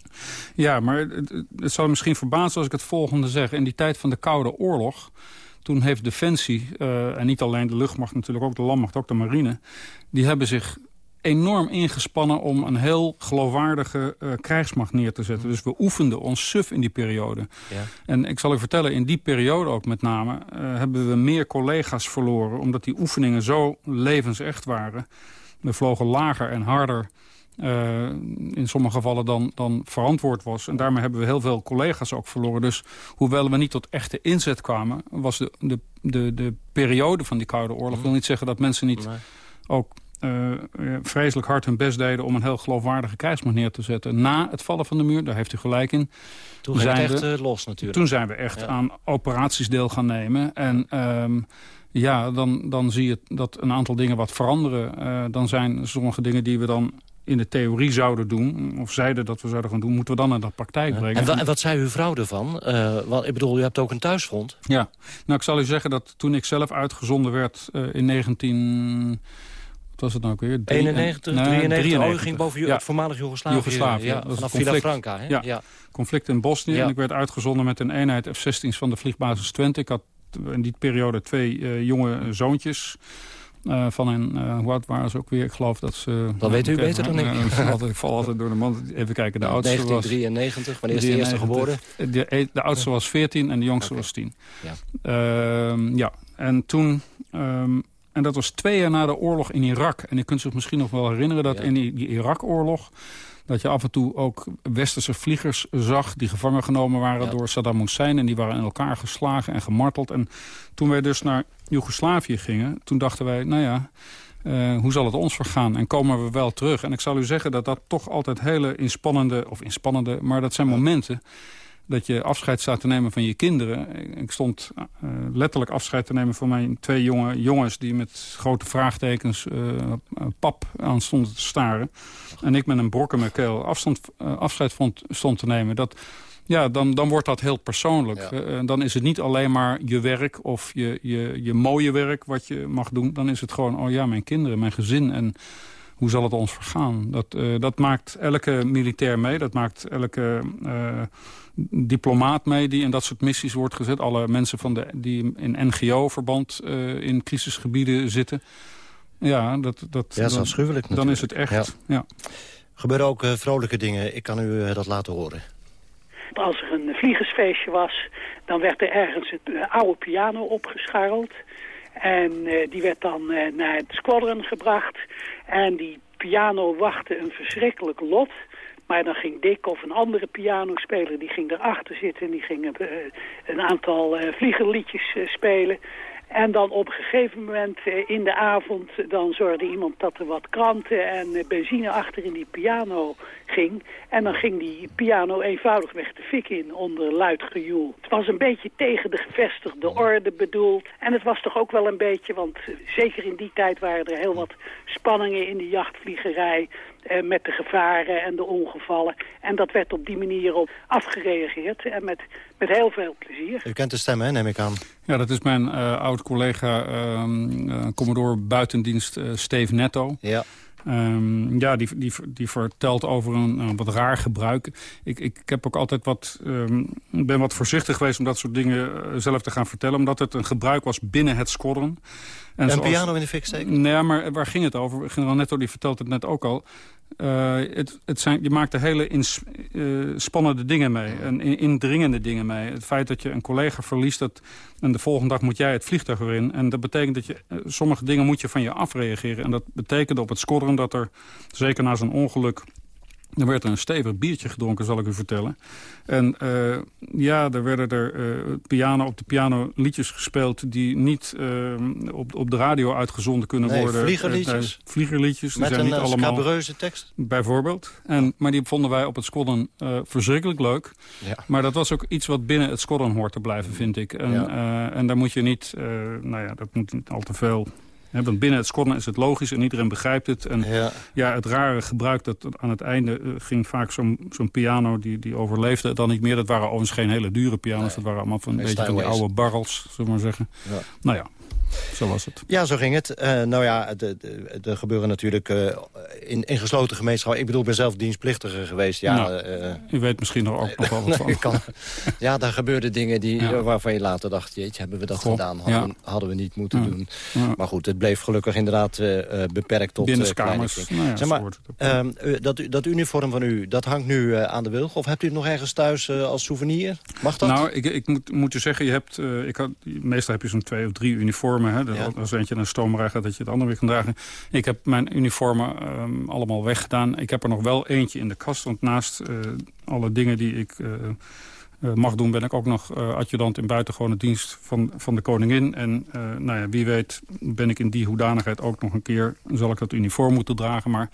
Ja, maar het, zal misschien verbazen als ik het volgende zeg. In die tijd van de Koude Oorlog... Toen heeft Defensie, uh, en niet alleen de luchtmacht natuurlijk, ook de landmacht, ook de marine... die hebben zich enorm ingespannen om een heel geloofwaardige uh, krijgsmacht neer te zetten. Dus we oefenden ons suf in die periode. Ja. En ik zal u vertellen, in die periode ook met name... Uh, hebben we meer collega's verloren... omdat die oefeningen zo levensecht waren. We vlogen lager en harder... Uh, in sommige gevallen dan, dan verantwoord was. En daarmee hebben we heel veel collega's ook verloren. Dus hoewel we niet tot echte inzet kwamen... was de, de, de, de periode van die Koude Oorlog... Mm. wil niet zeggen dat mensen niet ook uh, vreselijk hard hun best deden... om een heel geloofwaardige krijgsmacht neer te zetten. Na het vallen van de muur, daar heeft u gelijk in. Toen zijn het echt we, los natuurlijk. Toen zijn we echt aan operaties deel gaan nemen. En um, ja, dan, dan zie je dat een aantal dingen wat veranderen. Uh, dan zijn sommige dingen die we dan in de theorie zouden doen, of zeiden dat we zouden gaan doen... moeten we dan naar de praktijk brengen. En, en, wat zei uw vrouw ervan? Uh, want, ik bedoel, u hebt ook een thuisfront. Ja, nou ik zal u zeggen dat toen ik zelf uitgezonden werd uh, in 19... Wat was het nou ook weer? 91, 93, Oh, ging boven ja. het voormalig Joegoslavië. Joegoslavië. Ja, vanaf Villa Hè? Ja. ja. conflict in Bosnië. En ik werd uitgezonden met een eenheid F-16's van de vliegbasis Twente. Ik had in die periode twee uh, jonge zoontjes. Uh, van een, uh, hoe oud waren ze ook weer? Ik geloof dat ze... Dat weet u beter dan ik. altijd, ik val altijd door de man. Even kijken, de oudste 1993, was... wanneer is de eerste geboren? De, de, oudste was 14 en de jongste okay. was 10. Ja. Uh, ja, en toen... Um, en dat was twee jaar na de oorlog in Irak. En je kunt zich misschien nog wel herinneren dat ja. in die, die Irak-oorlog dat je af en toe ook westerse vliegers zag... die gevangen genomen waren ja. door Saddam Hussein... en die waren in elkaar geslagen en gemarteld. En toen wij dus naar Joegoslavië gingen, toen dachten wij... nou ja, uh, hoe zal het ons vergaan? En komen we wel terug? En ik zal u zeggen dat dat toch altijd hele inspannende... of inspannende, maar dat zijn momenten dat je afscheid staat te nemen van je kinderen. Ik stond uh, letterlijk afscheid te nemen van mijn twee jonge jongens... die met grote vraagtekens uh, pap aan stonden te staren. En ik met een brok in mijn keel afstand, uh, afscheid vond, stond te nemen. Dat, ja, dan, dan wordt dat heel persoonlijk. Ja. dan is het niet alleen maar je werk of je, je, je mooie werk wat je mag doen. Dan is het gewoon, oh ja, mijn kinderen, mijn gezin... en hoe zal het ons vergaan? Dat, dat maakt elke militair mee. Dat maakt elke diplomaat mee die in dat soort missies wordt gezet. Alle mensen van de, die in NGO-verband uh, in crisisgebieden zitten. Ja, dat, dat, ja, dat is afschuwelijk Dan is het echt, ja. ja. Gebeuren ook vrolijke dingen. Ik kan u dat laten horen. Als er een vliegersfeestje was, dan werd er ergens een oude piano opgescharreld. En uh, die werd dan uh, naar het squadron gebracht. En die piano wachtte een verschrikkelijk lot. Maar dan ging Dick of een andere pianospeler, die ging erachter zitten... en die ging uh, een aantal vliegerliedjes spelen. En dan op een gegeven moment in de avond... dan zorgde iemand dat er wat kranten en benzine achter in die piano ging. En dan ging die piano eenvoudigweg de fik in onder luid gejoel. Het was een beetje tegen de gevestigde orde bedoeld. En het was toch ook wel een beetje, want zeker in die tijd waren er heel wat spanningen in de jachtvliegerij. Eh, met de gevaren en de ongevallen. En dat werd op die manier op afgereageerd. En met, met heel veel plezier. U kent de stem, hè, neem ik aan. Ja, dat is mijn uh, oud-collega, uh, commodore buitendienst Steve Netto. Ja. Um, ja, die, die, die vertelt over een, een wat raar gebruik. Ik, ik, ik heb ook altijd wat, um, ben wat voorzichtig geweest om dat soort dingen zelf te gaan vertellen. Omdat het een gebruik was binnen het squadron. En, en zoals, piano in de fik steken? Nee, maar waar ging het over? Generaal Netto die vertelt het net ook al. Uh, het, het zijn, je maakt er hele ins, uh, spannende dingen mee. En indringende dingen mee. Het feit dat je een collega verliest... Dat, en de volgende dag moet jij het vliegtuig weer in. En dat betekent dat je... Uh, sommige dingen moet je van je afreageren. En dat betekent op het squadron dat er... zeker na zo'n ongeluk er werd een stevig biertje gedronken, zal ik u vertellen. En uh, ja, er werden er uh, piano, op de piano liedjes gespeeld... die niet uh, op, op de radio uitgezonden kunnen nee, worden. vliegerliedjes? vliegerliedjes. Met zijn een niet allemaal, tekst? Bijvoorbeeld. En, maar die vonden wij op het squadron verschrikkelijk leuk. Ja. Maar dat was ook iets wat binnen het squadron hoort te blijven, vind ik. En, ja. en daar moet je niet... nou ja, dat moet niet al te veel want binnen het squadron is het logisch en iedereen begrijpt het. En ja, ja het rare gebruik dat aan het einde uh, ging vaak zo'n zo'n piano die, die overleefde dan niet meer. Dat waren overigens geen hele dure piano's. Nee. Dat waren allemaal van, een beetje van die oude barrels, zullen we maar zeggen. Ja. Nou ja, zo was het. Ja, zo ging het. Uh, nou ja, er gebeuren natuurlijk uh, in, in gesloten gemeenschappen... Ik bedoel, ik ben zelf dienstplichtige geweest. Ja, nou, uh, u weet misschien nog ook nog wel wat van. Kan, ja, daar gebeurden dingen die, ja. waarvan je later dacht... jeetje, hebben we dat Goh, gedaan? Hadden, ja. we, hadden, we niet moeten doen. Maar goed, het bleef gelukkig inderdaad beperkt tot Binnenskamers. Nou zeg maar, ehm, dat, dat uniform van u, dat hangt nu aan de wilg? Of hebt u het nog ergens thuis als souvenir? Mag dat? Nou, ik, ik moet, moet je zeggen, je hebt, ik had, meestal heb je zo'n twee of drie uniformen. Hè, ja. Als eentje een stoomrij gaat, dat je het andere weer kan dragen. Ik heb mijn uniformen um, allemaal weggedaan. Ik heb er nog wel eentje in de kast. Want naast uh, alle dingen die ik uh, uh, mag doen... ben ik ook nog adjudant in buitengewone dienst van, van de koningin. En nou ja, wie weet ben ik in die hoedanigheid ook nog een keer... zal ik dat uniform moeten dragen. Maar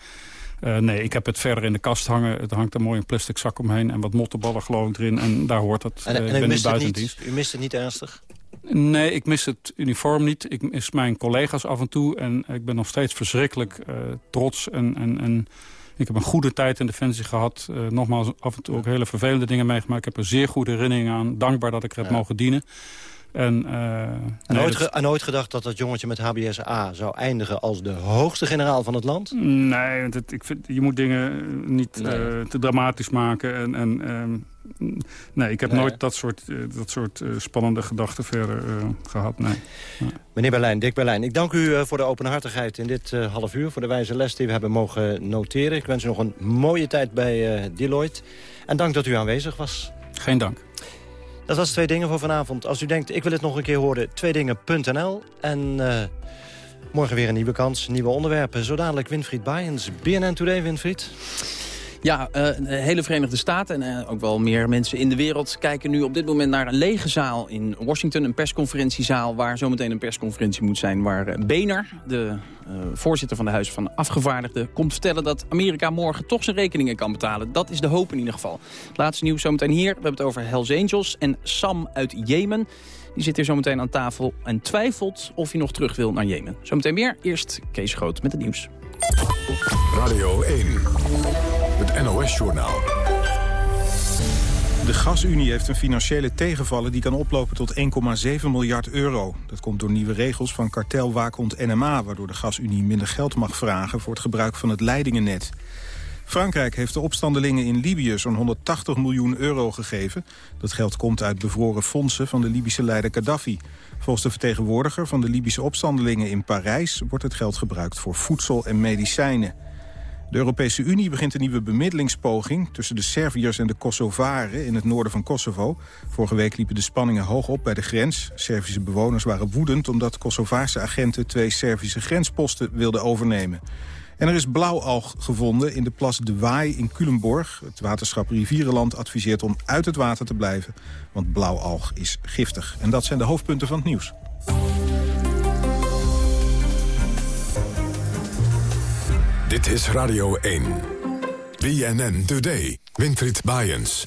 nee, ik heb het verder in de kast hangen. Het hangt er mooi een plastic zak omheen en wat mottenballen geloof ik erin. En daar hoort het. En, en uh, u, mist het niet, u mist het niet ernstig? Nee, ik mis het uniform niet. Ik mis mijn collega's af en toe. En ik ben nog steeds verschrikkelijk uh, trots. En, en, en ik heb een goede tijd in Defensie gehad. Uh, nogmaals, af en toe ook hele vervelende dingen meegemaakt. Ik heb er zeer goede herinneringen aan. Dankbaar dat ik er heb ja. mogen dienen. En, en, ooit en, nooit gedacht dat dat jongetje met HBS-A zou eindigen als de hoogste generaal van het land? Nee, want ik vind, je moet dingen niet te dramatisch maken. En, en ehm, nee, ik heb nooit dat soort, dat soort spannende gedachten verder gehad. Nee. Meneer Berlijn, Dick Berlijn, ik dank u voor de openhartigheid in dit half uur. Voor de wijze les die we hebben mogen noteren. Ik wens u nog een mooie tijd bij Deloitte. En dank dat u aanwezig was. Geen dank. Dat was Twee Dingen voor vanavond. Als u denkt, ik wil het nog een keer horen, tweedingen.nl. En uh, morgen weer een nieuwe kans, nieuwe onderwerpen. Zo dadelijk Winfried Baaiens. BNN Today, Winfried. Ja, uh, hele Verenigde Staten en uh, ook wel meer mensen in de wereld... kijken nu op dit moment naar een lege zaal in Washington. Een persconferentiezaal waar zometeen een persconferentie moet zijn... waar Boehner, de uh, voorzitter van de Huis van Afgevaardigden... komt vertellen dat Amerika morgen toch zijn rekeningen kan betalen. Dat is de hoop in ieder geval. Laatste nieuws zometeen hier. We hebben het over Hells Angels en Sam uit Jemen. Die zit hier zometeen aan tafel en twijfelt of hij nog terug wil naar Jemen. Zometeen meer. Eerst Kees Groot met het nieuws. Radio 1. Het NOS-journaal. De gasunie heeft een financiële tegenvaller die kan oplopen tot 1,7 miljard euro. Dat komt door nieuwe regels van kartelwaakhond NMA... waardoor de gasunie minder geld mag vragen voor het gebruik van het leidingennet. Frankrijk heeft de opstandelingen in Libië zo'n 180 miljoen euro gegeven. Dat geld komt uit bevroren fondsen van de Libische leider Gaddafi. Volgens de vertegenwoordiger van de Libische opstandelingen in Parijs... wordt het geld gebruikt voor voedsel en medicijnen. De Europese Unie begint een nieuwe bemiddelingspoging... tussen de Serviërs en de Kosovaren in het noorden van Kosovo. Vorige week liepen de spanningen hoog op bij de grens. Servische bewoners waren woedend omdat Kosovaarse agenten... twee Servische grensposten wilden overnemen. En er is blauwalg gevonden in de plas De Waai in Culemborg. Het waterschap Rivierenland adviseert om uit het water te blijven... want blauwalg is giftig. En dat zijn de hoofdpunten van het nieuws. Dit is Radio 1. BNN Today. Winfried Bajens.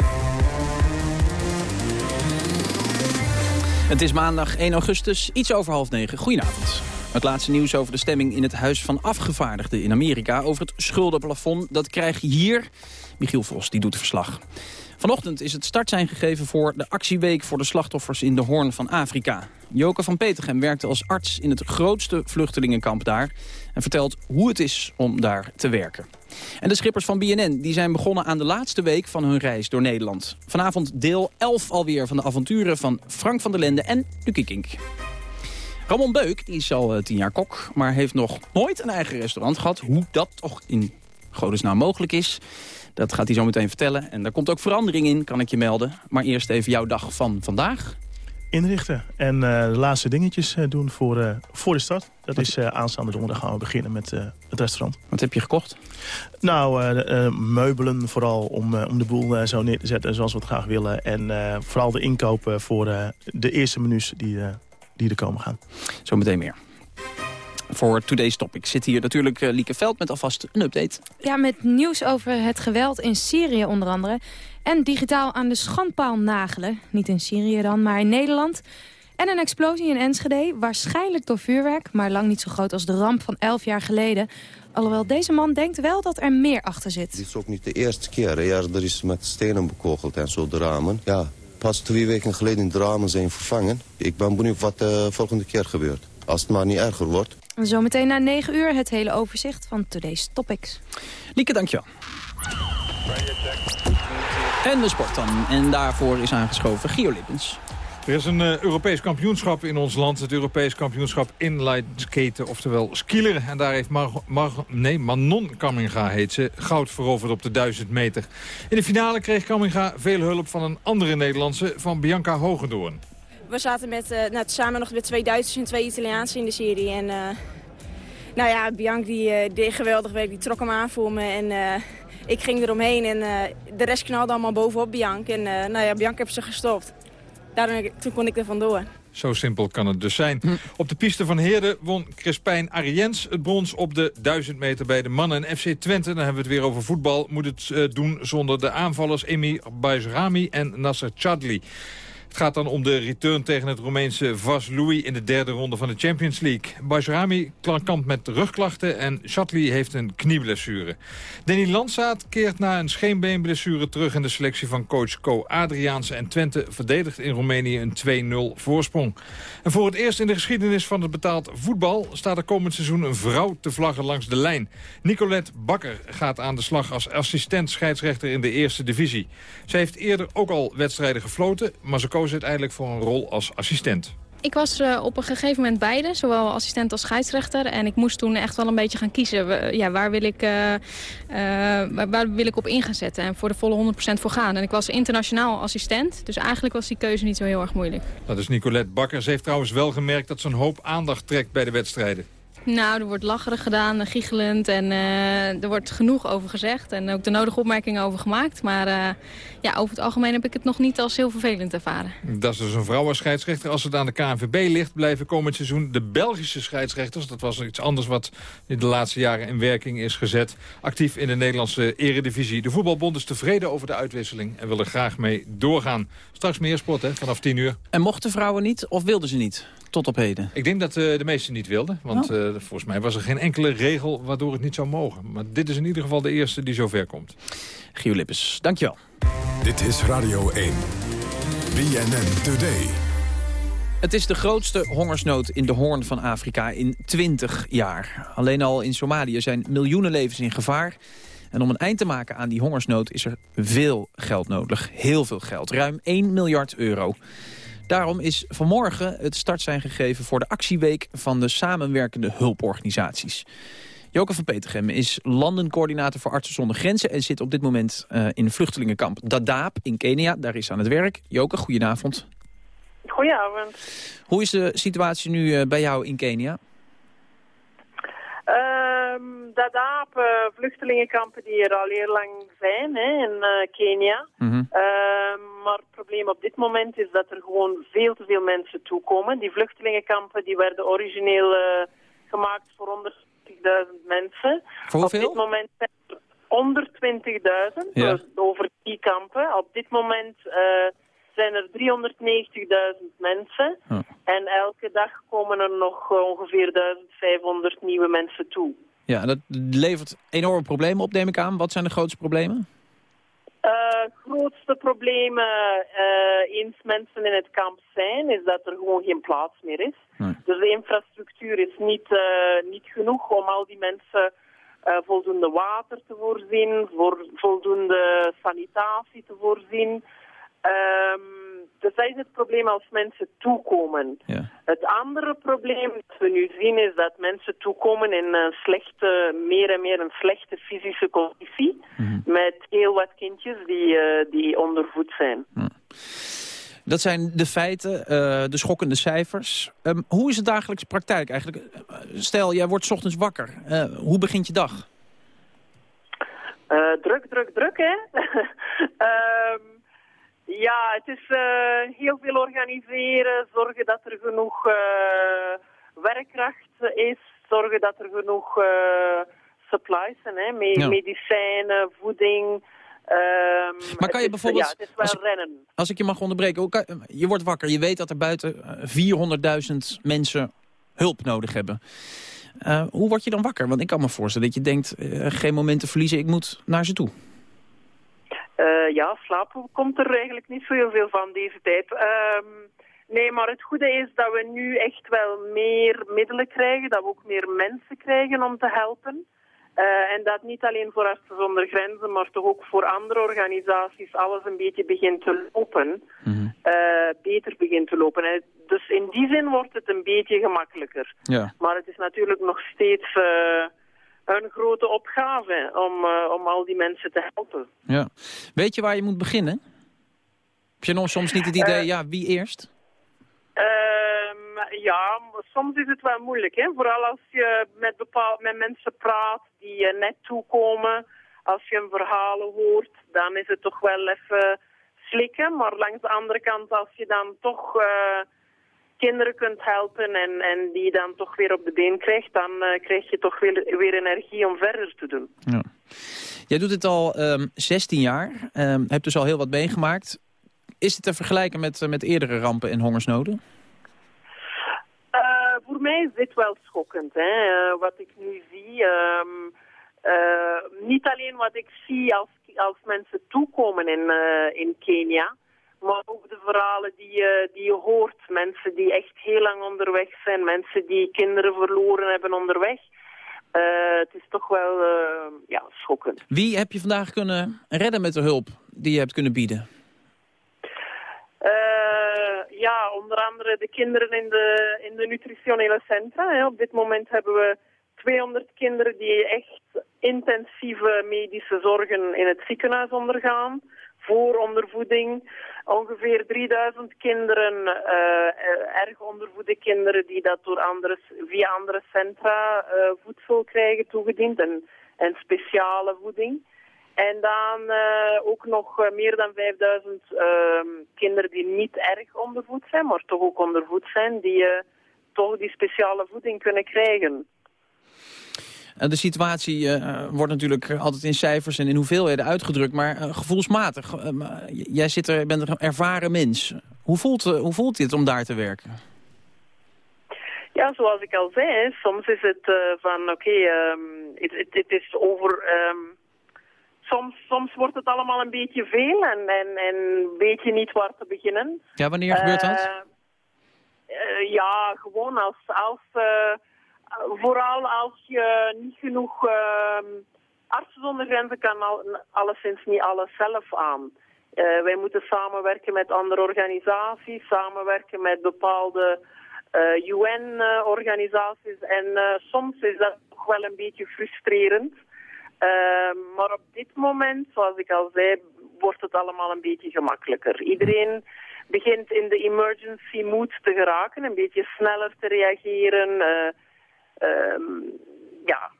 Het is maandag 1 augustus, iets over half negen. Goedenavond. Het laatste nieuws over de stemming in het Huis van Afgevaardigden in Amerika... over het schuldenplafond, dat krijg je hier. Michiel Vos, die doet verslag. Vanochtend is het startsein gegeven voor de actieweek voor de slachtoffers in de Hoorn van Afrika. Joke van Petergem werkte als arts in het grootste vluchtelingenkamp daar... en vertelt hoe het is om daar te werken. En de schippers van BNN die zijn begonnen aan de laatste week van hun reis door Nederland. Vanavond deel 11 alweer van de avonturen van Frank van der Lende en Lucie Kink. Ramon Beuk die is al uh, tien jaar kok, maar heeft nog nooit een eigen restaurant gehad. Hoe dat toch in godesnaam mogelijk is... Dat gaat hij zo meteen vertellen. En daar komt ook verandering in, kan ik je melden. Maar eerst even jouw dag van vandaag. Inrichten en uh, de laatste dingetjes uh, doen voor, uh, voor de start. Dat Wat is aanstaande donderdag gaan we beginnen met het restaurant. Wat heb je gekocht? Nou, meubelen vooral om, om de boel zo neer te zetten zoals we het graag willen. En vooral de inkopen voor de eerste menus die, die er komen gaan. Zometeen meer voor Today's Topic. Zit hier natuurlijk uh, Lieke Veld met alvast een update. Ja, met nieuws over het geweld in Syrië onder andere. En digitaal aan de schandpaal nagelen. Niet in Syrië dan, maar in Nederland. En een explosie in Enschede, waarschijnlijk door vuurwerk... maar lang niet zo groot als de ramp van 11 jaar geleden. Alhoewel deze man denkt wel dat er meer achter zit. Dit is ook niet de eerste keer. Ja, er is met stenen bekogeld en zo de ramen. Ja, pas twee weken geleden de ramen zijn vervangen. Ik ben benieuwd wat de volgende keer gebeurt. Als het maar niet erger wordt. Zometeen na 9 uur het hele overzicht van Today's Topics. Lieke, dankjewel. En de sport dan. En daarvoor is aangeschoven Gio Lippens. Er is een uh, Europees kampioenschap in ons land. Het Europees kampioenschap inline skaten, oftewel skileren. En daar heeft Mar Mar nee, Manon Kamminga heet ze, goud veroverd op de 1000 meter. In de finale kreeg Kamminga veel hulp van een andere Nederlandse, van Bianca Hogendoorn. We zaten met, uh, nou, samen nog met twee Duitsers en twee Italiaanse in de serie. En uh, nou ja, Bianca die, uh, deed geweldig werk, die trok hem aan voor me. En ik ging eromheen en de rest knalde allemaal bovenop Bianca. En nou ja, Bianca heeft ze gestopt. Daarom, toen kon ik er vandoor. Zo simpel kan het dus zijn. Op de piste van Heerde won Crispijn Ariens het brons op de 1000 meter bij de mannen. En FC Twente, dan hebben we het weer over voetbal, moet het doen zonder de aanvallers Emi Bajrami en Nasser Chadli. Het gaat dan om de return tegen het Roemeense Vaslui in de derde ronde van de Champions League. Bajrami kampt met rugklachten en Shatley heeft een knieblessure. Danny Landsaat keert na een scheenbeenblessure terug in de selectie van coach Co Adriaanse en Twente verdedigt in Roemenië een 2-0 voorsprong. En voor het eerst in de geschiedenis van het betaald voetbal staat er komend seizoen een vrouw te vlaggen langs de lijn. Nicolette Bakker gaat aan de slag als assistent scheidsrechter in de eerste divisie. Zij heeft eerder ook al wedstrijden gefloten, maar ze koos uiteindelijk voor een rol als assistent. Ik was uh, op een gegeven moment beide, zowel assistent als scheidsrechter. En ik moest toen echt wel een beetje gaan kiezen. Ja, waar, wil ik, uh, uh, waar wil ik op in gaan zetten en voor de volle 100% voor gaan. En ik was internationaal assistent, dus eigenlijk was die keuze niet zo heel erg moeilijk. Dat is Nicolette Bakker. Ze heeft trouwens wel gemerkt dat ze een hoop aandacht trekt bij de wedstrijden. Nou, er wordt lacherig gedaan, giechelend en uh, er wordt genoeg over gezegd. En ook de nodige opmerkingen over gemaakt. Maar uh, ja, over het algemeen heb ik het nog niet als heel vervelend ervaren. Dat is dus een vrouwenscheidsrechter. Als het aan de KNVB ligt, blijven komend seizoen de Belgische scheidsrechters. Dat was iets anders wat in de laatste jaren in werking is gezet. Actief in de Nederlandse eredivisie. De voetbalbond is tevreden over de uitwisseling en wil er graag mee doorgaan. Straks meer sport, hè, vanaf 10 uur. En mochten vrouwen niet of wilden ze niet? Tot op heden. Ik denk dat uh, de meesten niet wilden. Want oh. uh, volgens mij was er geen enkele regel waardoor het niet zou mogen. Maar dit is in ieder geval de eerste die zover komt. Gio Lippes, dankjewel. Dit is Radio 1. BNN Today. Het is de grootste hongersnood in de hoorn van Afrika in 20 jaar. Alleen al in Somalië zijn miljoenen levens in gevaar. En om een eind te maken aan die hongersnood is er veel geld nodig. Heel veel geld. Ruim 1 miljard euro. Daarom is vanmorgen het startsein gegeven voor de actieweek van de samenwerkende hulporganisaties. Joke van Petergem is landencoördinator voor Artsen zonder Grenzen... en zit op dit moment uh, in vluchtelingenkamp Dadaab in Kenia. Daar is aan het werk. Joke, goedenavond. Goedenavond. Hoe is de situatie nu uh, bij jou in Kenia? Um, Dadaab, uh, vluchtelingenkampen die er al heel lang zijn hè, in uh, Kenia. Mm -hmm. uh, maar het probleem op dit moment is dat er gewoon veel te veel mensen toekomen. Die vluchtelingenkampen die werden origineel eh, gemaakt voor 120.000 mensen. Voor hoeveel? Op dit moment zijn er 120.000 Ja. dus over die kampen. Op dit moment zijn er 390.000 mensen. Oh. En elke dag komen er nog ongeveer 1500 nieuwe mensen toe. Ja, dat levert enorme problemen op, neem ik aan. Wat zijn de grootste problemen? Uh, grootste problemen uh, eens mensen in het kamp zijn, is dat er gewoon geen plaats meer is. Nee. Dus de infrastructuur is niet, uh, niet genoeg om al die mensen voldoende water te voorzien, voor voldoende sanitatie te voorzien. Um, dus dat is het probleem als mensen toekomen. Ja. Het andere probleem dat we nu zien is dat mensen toekomen in een slechte, meer en meer een slechte fysische conditie. Mhm. Mm -hmm. Met heel wat kindjes die, uh, die ondervoed zijn. Ja. Dat zijn de feiten, uh, de schokkende cijfers. Um, hoe is het dagelijks praktijk eigenlijk? Stel, jij wordt 's ochtends wakker. Uh, hoe begint je dag? Uh, druk, druk, druk, hè? ja, het is uh, heel veel organiseren, zorgen dat er genoeg uh, werkkracht is, zorgen dat er genoeg uh, supplies zijn, hè? Ja. medicijnen, voeding. Um, maar kan je is, bijvoorbeeld, ja, het is wel als ik, rennen. Als ik je mag onderbreken, kan, je wordt wakker, je weet dat er buiten 400.000 mensen hulp nodig hebben. Uh, hoe word je dan wakker? Want ik kan me voorstellen dat je denkt, uh, geen momenten verliezen, ik moet naar ze toe. Uh, ja, slapen komt er eigenlijk niet zo heel veel van deze tijd. Um, nee, maar het goede is dat we nu echt wel meer middelen krijgen, dat we ook meer mensen krijgen om te helpen. Uh, en dat niet alleen voor Artsen zonder Grenzen, maar toch ook voor andere organisaties alles een beetje begint te lopen. Mm -hmm. uh, beter begint te lopen. En dus in die zin wordt het een beetje gemakkelijker. Ja. Maar het is natuurlijk nog steeds uh, een grote opgave om, om al die mensen te helpen. Ja. Weet je waar je moet beginnen? Heb je nog soms niet het idee, ja, wie eerst? Um, ja, soms is het wel moeilijk. Hè? Vooral als je met, bepaal, met mensen praat die uh, net toekomen. Als je een verhalen hoort, dan is het toch wel even slikken. Maar langs de andere kant, als je dan toch kinderen kunt helpen en, en die dan toch weer op de been krijgt, dan uh, krijg je toch weer, weer energie om verder te doen. Ja. Jij doet het al um, 16 jaar, um, hebt dus al heel wat meegemaakt Is het te vergelijken met, met eerdere rampen en hongersnoden? voor mij is dit wel schokkend. Hè? wat ik nu zie... Ehm, niet alleen wat ik zie als, als mensen toekomen in, in Kenia... Maar ook de verhalen die, je, die je hoort. Mensen die echt heel lang onderweg zijn. Mensen die kinderen verloren hebben onderweg. Uh, het is toch wel uh, ja, schokkend. Wie heb je vandaag kunnen redden met de hulp die je hebt kunnen bieden? Uh, ja, onder andere de kinderen in de, in de nutritionele centra. Hè. Op dit moment hebben we 200 kinderen die echt intensieve medische zorgen in het ziekenhuis ondergaan. Voor ondervoeding. Ongeveer 3000 kinderen, uh, erg ondervoede kinderen die dat door andere, via andere centra uh, voedsel krijgen toegediend en, en speciale voeding. En dan ook nog meer dan 5000 ehm, kinderen die niet erg ondervoed zijn, maar toch ook ondervoed zijn, die toch die speciale voeding kunnen krijgen. Eh, de situatie uh, wordt natuurlijk altijd in cijfers en in hoeveelheden uitgedrukt, maar uh, gevoelsmatig. jij zit er, bent een ervaren mens. Hoe voelt, hoe voelt dit om daar te werken? Ja, zoals ik al zei, soms is het van oké, okay, um, het, het, is over... Um, soms, soms wordt het allemaal een beetje veel en, en, en weet je niet waar te beginnen. Ja, wanneer gebeurt dat? ja, gewoon als... als vooral als je niet genoeg... Uh, Artsen zonder grenzen kan al, alleszins niet alles zelf aan. Uh, wij moeten samenwerken met andere organisaties, samenwerken met bepaalde eh, UN-organisaties. En uh, soms is dat toch wel een beetje frustrerend. Ehm, maar op dit moment, zoals ik al zei, wordt het allemaal een beetje gemakkelijker. Iedereen begint in de emergency mood te geraken, een beetje sneller te reageren um, ja,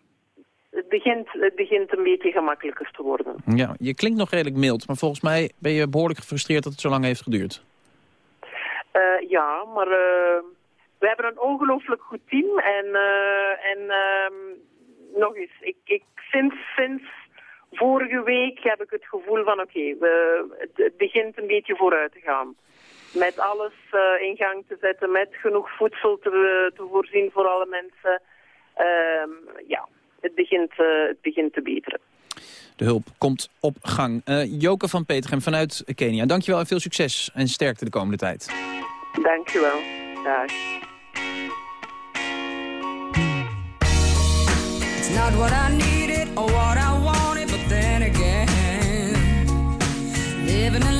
het begint, het begint een beetje gemakkelijker te worden. Ja, je klinkt nog redelijk mild, maar volgens mij ben je behoorlijk gefrustreerd dat het zo lang heeft geduurd. Uh, ja, maar uh, we hebben een ongelooflijk goed team. En, uh, en um, nog eens, ik, ik, sinds, sinds vorige week heb ik het gevoel van oké, okay, het, het begint een beetje vooruit te gaan met alles uh, in gang te zetten, met genoeg voedsel te, te voorzien voor alle mensen. Uh, ja, het begint, uh, het begint te beteren. De hulp komt op gang. Uh, Joke van Petergem vanuit Kenia, dankjewel en veel succes en sterkte de komende tijd. Dankjewel. Dag. It's not what I needed or what I wanted, but then again, living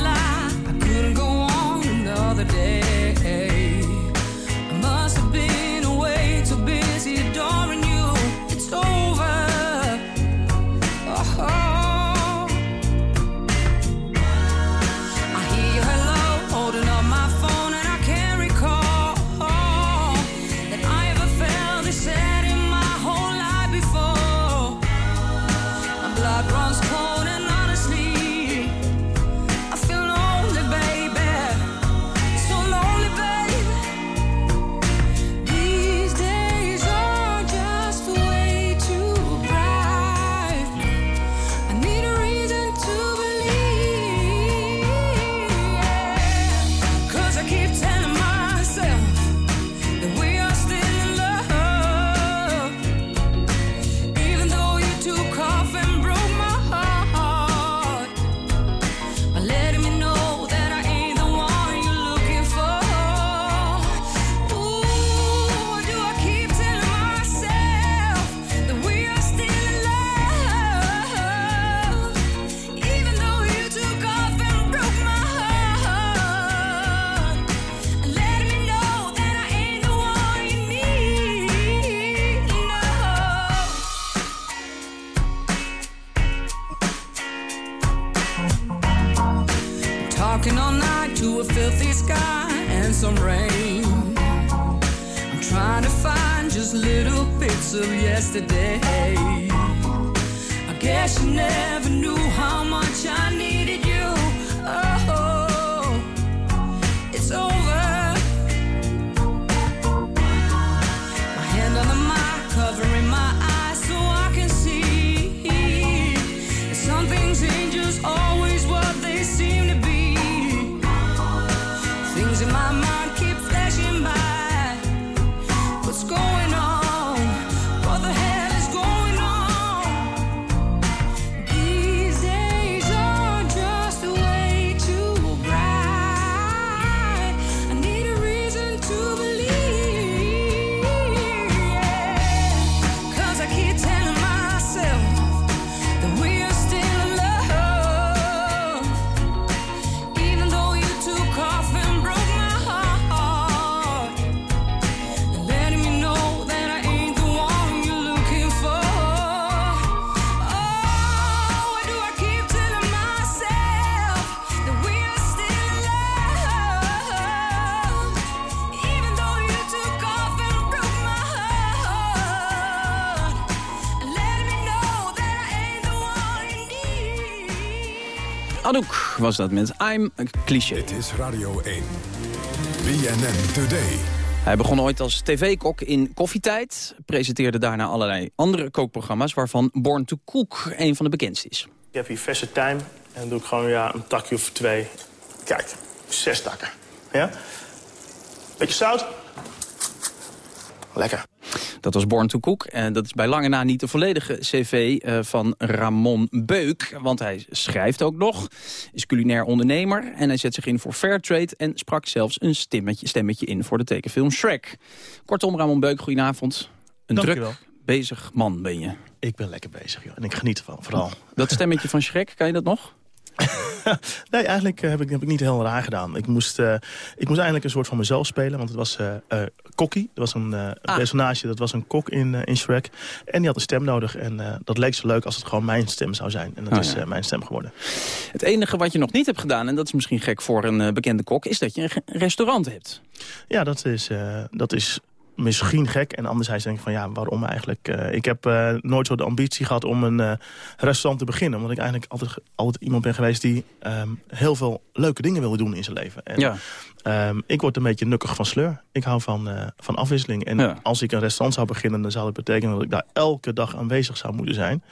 Was dat met I'm a Cliché. Dit is Radio 1. BNN Today. Hij begon ooit als tv-kok in koffietijd. Presenteerde daarna allerlei andere kookprogramma's... waarvan Born to Cook een van de bekendste is. Ik heb hier verse tijm en dan doe ik gewoon ja, een takje of twee. Kijk, zes takken. Ja? Beetje zout. Lekker. Dat was Born to Cook. En dat is bij lange na niet de volledige cv uh, van Ramon Beuk. Want hij schrijft ook nog, is culinair ondernemer... en hij zet zich in voor Fairtrade... en sprak zelfs een stemmetje, stemmetje in voor de tekenfilm Shrek. Kortom, Ramon Beuk, goedenavond. Een Dank druk bezig man ben je. Ik ben lekker bezig, joh. En ik geniet ervan, vooral. Dat stemmetje van Shrek, kan je dat nog? nee, eigenlijk heb, ik, heb ik niet heel raar gedaan. Ik moest, uh, ik moest eigenlijk een soort van mezelf spelen. Want het was uh, uh, Kokkie. Dat was een ah. personage, dat was een kok in, in Shrek. En die had een stem nodig. En dat leek zo leuk als het gewoon mijn stem zou zijn. En dat oh, is ja. mijn stem geworden. Het enige wat je nog niet hebt gedaan, en dat is misschien gek voor een bekende kok... is dat je een restaurant hebt. Ja, dat is, dat is misschien gek. En anderzijds denk ik van ja, waarom eigenlijk? Uh, ik heb uh, nooit zo de ambitie gehad om een uh, restaurant te beginnen. Omdat ik eigenlijk altijd, altijd iemand ben geweest die um, heel veel leuke dingen wilde doen in zijn leven. En, ja. um, ik word een beetje nukkig van sleur. Ik hou van, van afwisseling. En ja. als ik een restaurant zou beginnen, dan zou het betekenen dat ik daar elke dag aanwezig zou moeten zijn.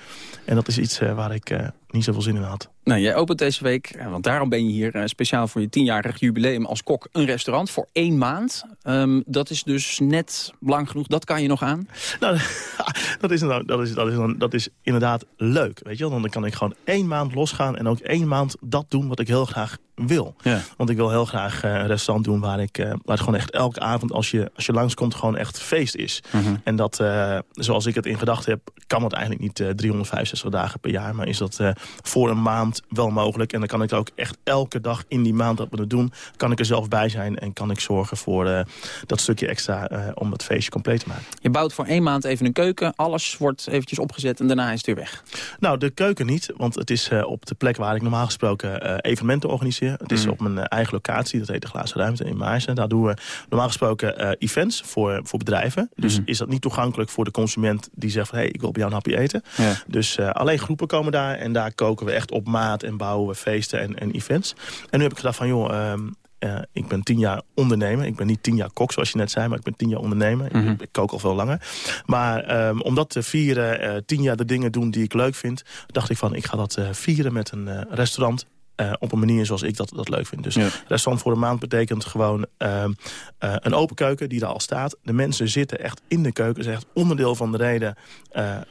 En dat is iets waar ik niet zoveel zin in had. Nou, jij opent deze week, want daarom ben je hier speciaal voor je tienjarig jubileum als kok een restaurant voor één maand. Um, dat is dus net lang genoeg, dat kan je nog aan? Nou, dat is, dat is, dat is, dat is inderdaad leuk, weet je wel. Dan kan ik gewoon één maand losgaan en ook één maand dat doen wat ik heel graag wil. Ja. Want ik wil heel graag uh, een restaurant doen waar, ik, uh, waar het gewoon echt elke avond als je, als je langskomt gewoon echt feest is. Mm -hmm. En dat, uh, zoals ik het in gedachten heb, kan dat eigenlijk niet 365 dagen per jaar. Maar is dat voor een maand wel mogelijk. En dan kan ik ook echt elke dag in die maand dat we het doen, kan ik er zelf bij zijn. En kan ik zorgen voor dat stukje extra om het feestje compleet te maken. Je bouwt voor één maand even een keuken. Alles wordt eventjes opgezet en daarna is het weer weg. Nou, de keuken niet. Want het is op de plek waar ik normaal gesproken evenementen organiseer. Het is Mm. op mijn eigen locatie, dat heet de Glazen Ruimte in Maarsen. Daar doen we normaal gesproken uh, events voor, voor bedrijven. Dus Mhm. is dat niet toegankelijk voor de consument die zegt van... hé, hey, ik wil bij jou een hapje eten. Ja. Dus uh, alleen groepen komen daar en daar koken we echt op maat... en bouwen we feesten en, en events. En nu heb ik gedacht van, joh... Um, uh, ik ben tien jaar ondernemer. Ik ben niet tien jaar kok, zoals je net zei, maar ik ben tien jaar ondernemer. Ik, ik, kook al veel langer. Maar um, om dat te vieren, uh, tien jaar de dingen doen die ik leuk vind... dacht ik van, ik ga dat uh, vieren met een restaurant uh, op een manier zoals ik dat, dat leuk vind. Dus ja. restaurant voor een maand betekent gewoon uh, uh, een open keuken die daar al staat. De mensen zitten echt in de keuken. Dat is echt onderdeel van de reden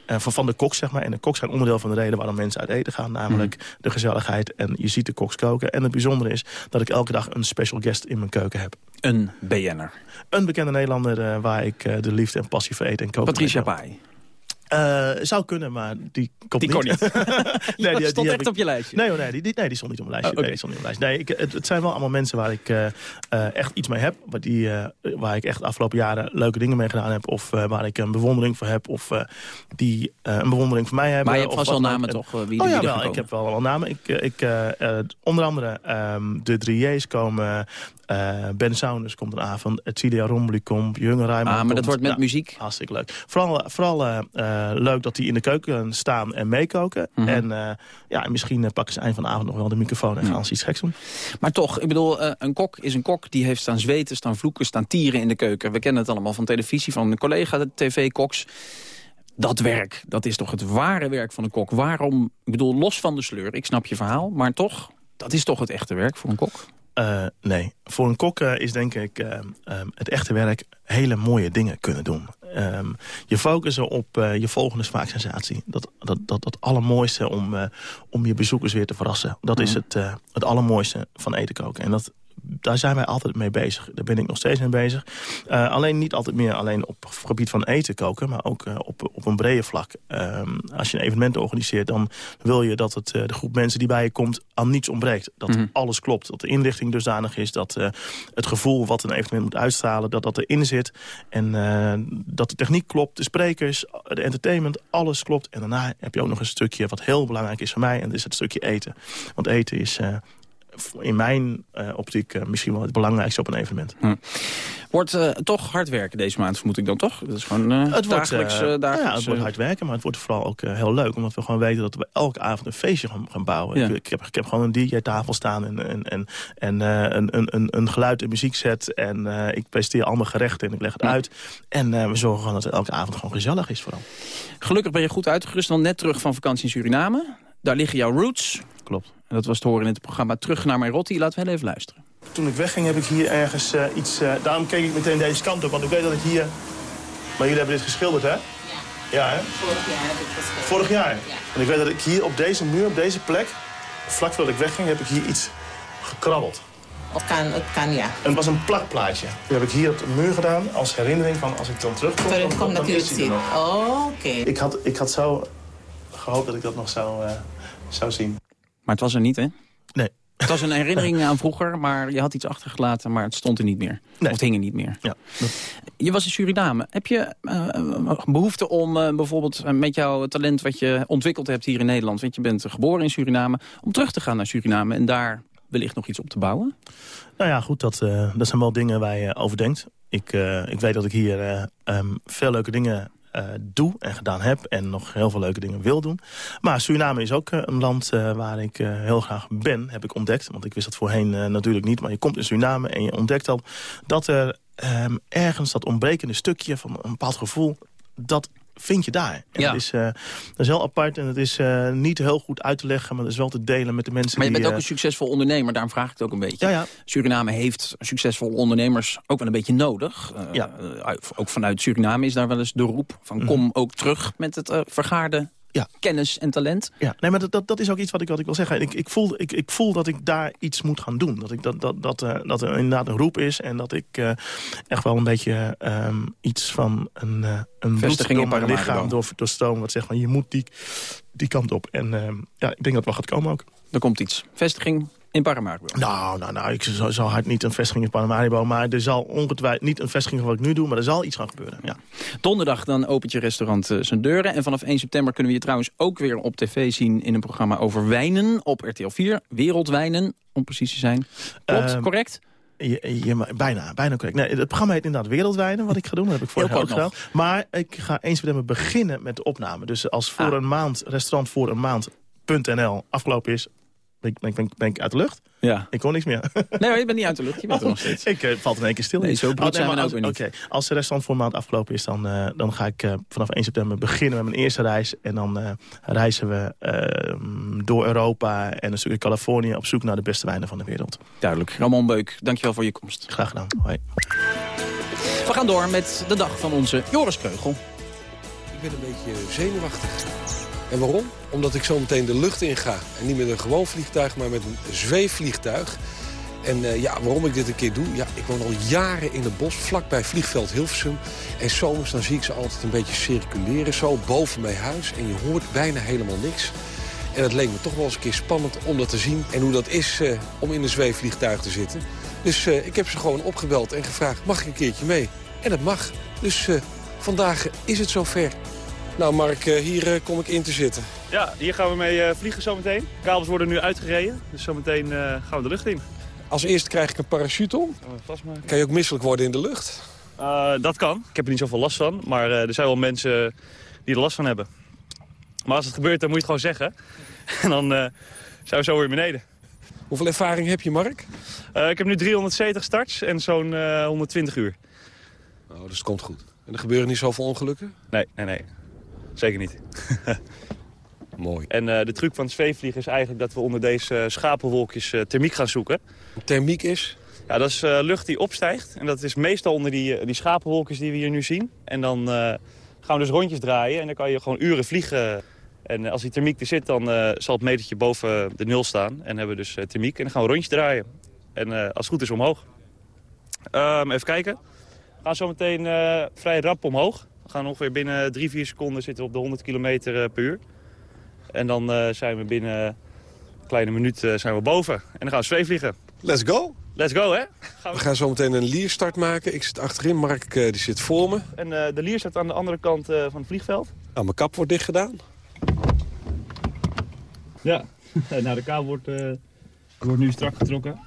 van, van de kok, zeg maar. En de koks zijn onderdeel van de reden waarom mensen uit eten gaan. Namelijk mm. de gezelligheid en je ziet de koks koken. En het bijzondere is dat ik elke dag een special guest in mijn keuken heb. Een BN'er. Een bekende Nederlander waar ik de liefde en passie voor eten en koken Patricia Pai. Uh, zou kunnen, maar die komt die niet. Kon niet. nee, die, stond echt ik... op je lijstje? Nee, nee, die, die, nee, die stond niet op mijn lijstje. Oh, okay. nee, die stond niet op mijn lijstje. Nee, ik, het, het, zijn wel allemaal mensen waar ik uh, uh, echt iets mee heb. Waar, die, waar ik echt de afgelopen jaren leuke dingen mee gedaan heb. Of waar ik een bewondering voor heb. Of die een bewondering voor mij hebben. Maar je hebt vast wel namen toch? Wie, oh ja, wel, ik heb wel wel namen. Ik, ik, onder andere um, de Drieërs komen... Uh, ben Saunders komt een avond. Celia Rombly komt. Junge Rijman Ah, maar dat wordt met ja, muziek? Hartstikke leuk. Vooral, vooral uh, leuk dat die in de keuken staan en meekoken. Mhm. Mm -hmm. En ja, misschien pakken ze eind van de avond nog wel de microfoon en gaan ze iets geks doen. Maar toch, ik bedoel, een kok is een kok. Die heeft staan zweten, staan vloeken, staan tieren in de keuken. We kennen het allemaal van televisie, van een collega, de tv-koks. Dat werk, dat is toch het ware werk van een kok. Waarom, ik bedoel, los van de sleur, ik snap je verhaal. Maar toch, dat is toch het echte werk voor een kok? Uh, nee, voor een kok uh, is denk ik uh, het echte werk hele mooie dingen kunnen doen. Um, je focussen op je volgende smaaksensatie. Dat, dat, dat, dat allermooiste om, om je bezoekers weer te verrassen. Dat Mhm. is het, het allermooiste van eten koken. En dat, daar zijn wij altijd mee bezig. Daar ben ik nog steeds mee bezig. Uh, alleen niet altijd meer alleen op het gebied van eten koken... maar ook uh, op, op een brede vlak. Uh, als je een evenement organiseert... dan wil je dat het, de groep mensen die bij je komt aan niets ontbreekt. Dat Mhm. alles klopt. Dat de inrichting dusdanig is. Dat het gevoel wat een evenement moet uitstralen... dat dat erin zit. En eh, dat de techniek klopt. De sprekers, de entertainment, alles klopt. En daarna heb je ook nog een stukje wat heel belangrijk is voor mij. En dat is het stukje eten. Want eten is in mijn uh, optiek uh, misschien wel het belangrijkste op een evenement. Hm. Wordt uh, toch hard werken deze maand, vermoed ik dan toch? Dat is gewoon het dagelijks, wordt, dagelijks, Ja, het wordt hard werken, maar het wordt vooral ook heel leuk. Omdat we gewoon weten dat we elke avond een feestje gaan, gaan bouwen. Ja. Ik, ik, heb, ik heb gewoon een DJ-tafel staan en, en, en, en een, een, een, een geluid- en muziekset. En ik presenteer allemaal gerechten en ik leg het ja. uit. En we zorgen gewoon dat het elke avond gewoon gezellig is vooral. Gelukkig ben je goed uitgerust, dan net terug van vakantie in Suriname. Daar liggen jouw roots. Klopt. En dat was te horen in het programma Terug naar mijn Rotti. Laten we heel even luisteren. Toen ik wegging heb ik hier ergens uh, iets... Uh, daarom keek ik meteen deze kant op, want ik weet dat ik hier... Maar jullie hebben dit geschilderd, hè? Ja. Ja, hè? Vorig jaar heb ik geschilderd. Vorig jaar? Ja. En ik weet dat ik hier op deze muur, op deze plek... vlak voordat ik wegging, heb ik hier iets gekrabbeld. Het kan, het kan, ja. En het was een plakplaatje. Die heb ik hier op de muur gedaan als herinnering van als ik dan terugkom. Dan je het ziet. Oh, oké. Okay. Ik had, ik had zo gehoopt dat ik dat nog zou, uh, zou zien. Maar het was er niet, hè? Nee. Het was een herinnering aan vroeger, maar je had iets achtergelaten... maar het stond er niet meer. Nee. Of het hing er niet meer. Ja. Je was in Suriname. Heb je uh, behoefte om uh, bijvoorbeeld met jouw talent... wat je ontwikkeld hebt hier in Nederland... want je bent geboren in Suriname... om terug te gaan naar Suriname en daar wellicht nog iets op te bouwen? Nou ja, goed, dat, uh, dat zijn wel dingen waar je over denkt. Ik, ik weet dat ik hier um, veel leuke dingen uh, doe en gedaan heb. En nog heel veel leuke dingen wil doen. Maar Suriname is ook uh, een land uh, waar ik heel graag ben, heb ik ontdekt. Want ik wist dat voorheen natuurlijk niet. Maar je komt in Suriname en je ontdekt al dat er um, ergens dat ontbrekende stukje van een bepaald gevoel... dat vind je daar. En ja. dat, is, uh, dat is heel apart en het is uh, niet heel goed uit te leggen... maar dat is wel te delen met de mensen Maar je die, bent ook een succesvol ondernemer, daarom vraag ik het ook een beetje. Ja, ja. Suriname heeft succesvolle ondernemers ook wel een beetje nodig. Uh, ja. ook vanuit Suriname is daar wel eens de roep van... Mm. kom ook terug met het vergaarde ja. kennis en talent. Ja, nee, maar dat, dat, dat is ook iets wat ik, wat ik wil zeggen. Ik, ik, voel, ik, ik voel dat ik daar iets moet gaan doen. Dat, ik, dat, dat, dat, uh, dat er inderdaad een roep is. En dat ik uh, echt wel een beetje um, iets van een, uh, een vestiging in mijn lichaam door, doorstromen. Wat zegt van je moet die, die kant op. En ja, ik denk dat het wel gaat komen ook. Er komt iets. Vestiging in Paramaribo? Nou, nou, nou ik zal, zal hard niet een vestiging in Paramaribo. Maar er zal ongetwijfeld niet een vestiging van wat ik nu doe. Maar er zal iets gaan gebeuren, ja. Donderdag dan opent je restaurant uh, zijn deuren. En vanaf 1 september kunnen we je trouwens ook weer op tv zien... in een programma over wijnen op RTL 4. Wereldwijnen, om precies te zijn. Klopt, uh, correct? Je, je, bijna, bijna correct. Nee, het programma heet inderdaad Wereldwijnen, wat ik ga doen. Dat heb ik vorig jaar ook gedaan. Maar ik ga 1 september beginnen met de opname. Dus als voor ah. een maand, restaurant voor een maand.nl afgelopen is... Ben ik, ben, ik, ben ik uit de lucht? Ja. Ik hoor niks meer. Nee, maar je bent niet uit de lucht. Je bent er nog steeds. ik uh, valt in één keer stil. Nee, zo broed zijn we ook Oké, okay. als de maand afgelopen is... dan, uh, dan ga ik uh, vanaf 1 september beginnen met mijn eerste reis. En dan reizen we door Europa en een stukje Californië... op zoek naar de beste wijnen van de wereld. Duidelijk. Ramon Beuk, dankjewel voor je komst. Graag gedaan. Hoi. We gaan door met de dag van onze Joris Kreugel. Ik ben een beetje zenuwachtig. En waarom? Omdat ik zo meteen de lucht in ga. En niet met een gewoon vliegtuig, maar met een zweefvliegtuig. En uh, ja, waarom ik dit een keer doe? Ja, ik woon al jaren in het bos, vlakbij vliegveld Hilversum. En zomers dan zie ik ze altijd een beetje circuleren, zo boven mijn huis. En je hoort bijna helemaal niks. En het leek me toch wel eens een keer spannend om dat te zien. En hoe dat is uh, om in een zweefvliegtuig te zitten. Dus uh, ik heb ze gewoon opgebeld en gevraagd, mag ik een keertje mee? En dat mag. Dus vandaag is het zover. Nou Mark, hier kom ik in te zitten. Ja, hier gaan we mee vliegen zometeen. Kabels worden nu uitgereden, dus zometeen gaan we de lucht in. Als eerste krijg ik een parachute om. Kan je ook misselijk worden in de lucht? Uh, dat kan. Ik heb er niet zoveel last van, maar uh, er zijn wel mensen die er last van hebben. Maar als het gebeurt, dan moet je het gewoon zeggen. en dan uh, zijn we zo weer beneden. Hoeveel ervaring heb je, Mark? ik heb nu 370 starts en zo'n 120 uur. Oh, dus het komt goed. En er gebeuren niet zoveel ongelukken? Nee, nee, nee. Zeker niet. Mooi. En uh, de truc van het zweefvliegen is eigenlijk dat we onder deze schapenwolkjes uh, thermiek gaan zoeken. Thermiek is? Ja, dat is uh, lucht die opstijgt. En dat is meestal onder die, die schapenwolkjes die we hier nu zien. En dan gaan we dus rondjes draaien en dan kan je gewoon uren vliegen. En als die thermiek er zit, dan zal het metertje boven de nul staan. En hebben we dus thermiek. En dan gaan we rondjes draaien. En als het goed is omhoog. Um, even kijken. We gaan zo meteen vrij rap omhoog. We gaan ongeveer binnen 3-4 seconden zitten we op de 100 km per uur. En dan uh, zijn we binnen een kleine minuut uh, zijn we boven. En dan gaan we zweefvliegen. Let's go. Let's go, hè? Gaan we... we... gaan zo meteen een lierstart maken. Ik zit achterin, Mark uh, die zit voor me. En de lier staat aan de andere kant van het vliegveld. Nou, mijn kap wordt dicht gedaan. Ja, nou de kabel wordt, wordt nu strak getrokken.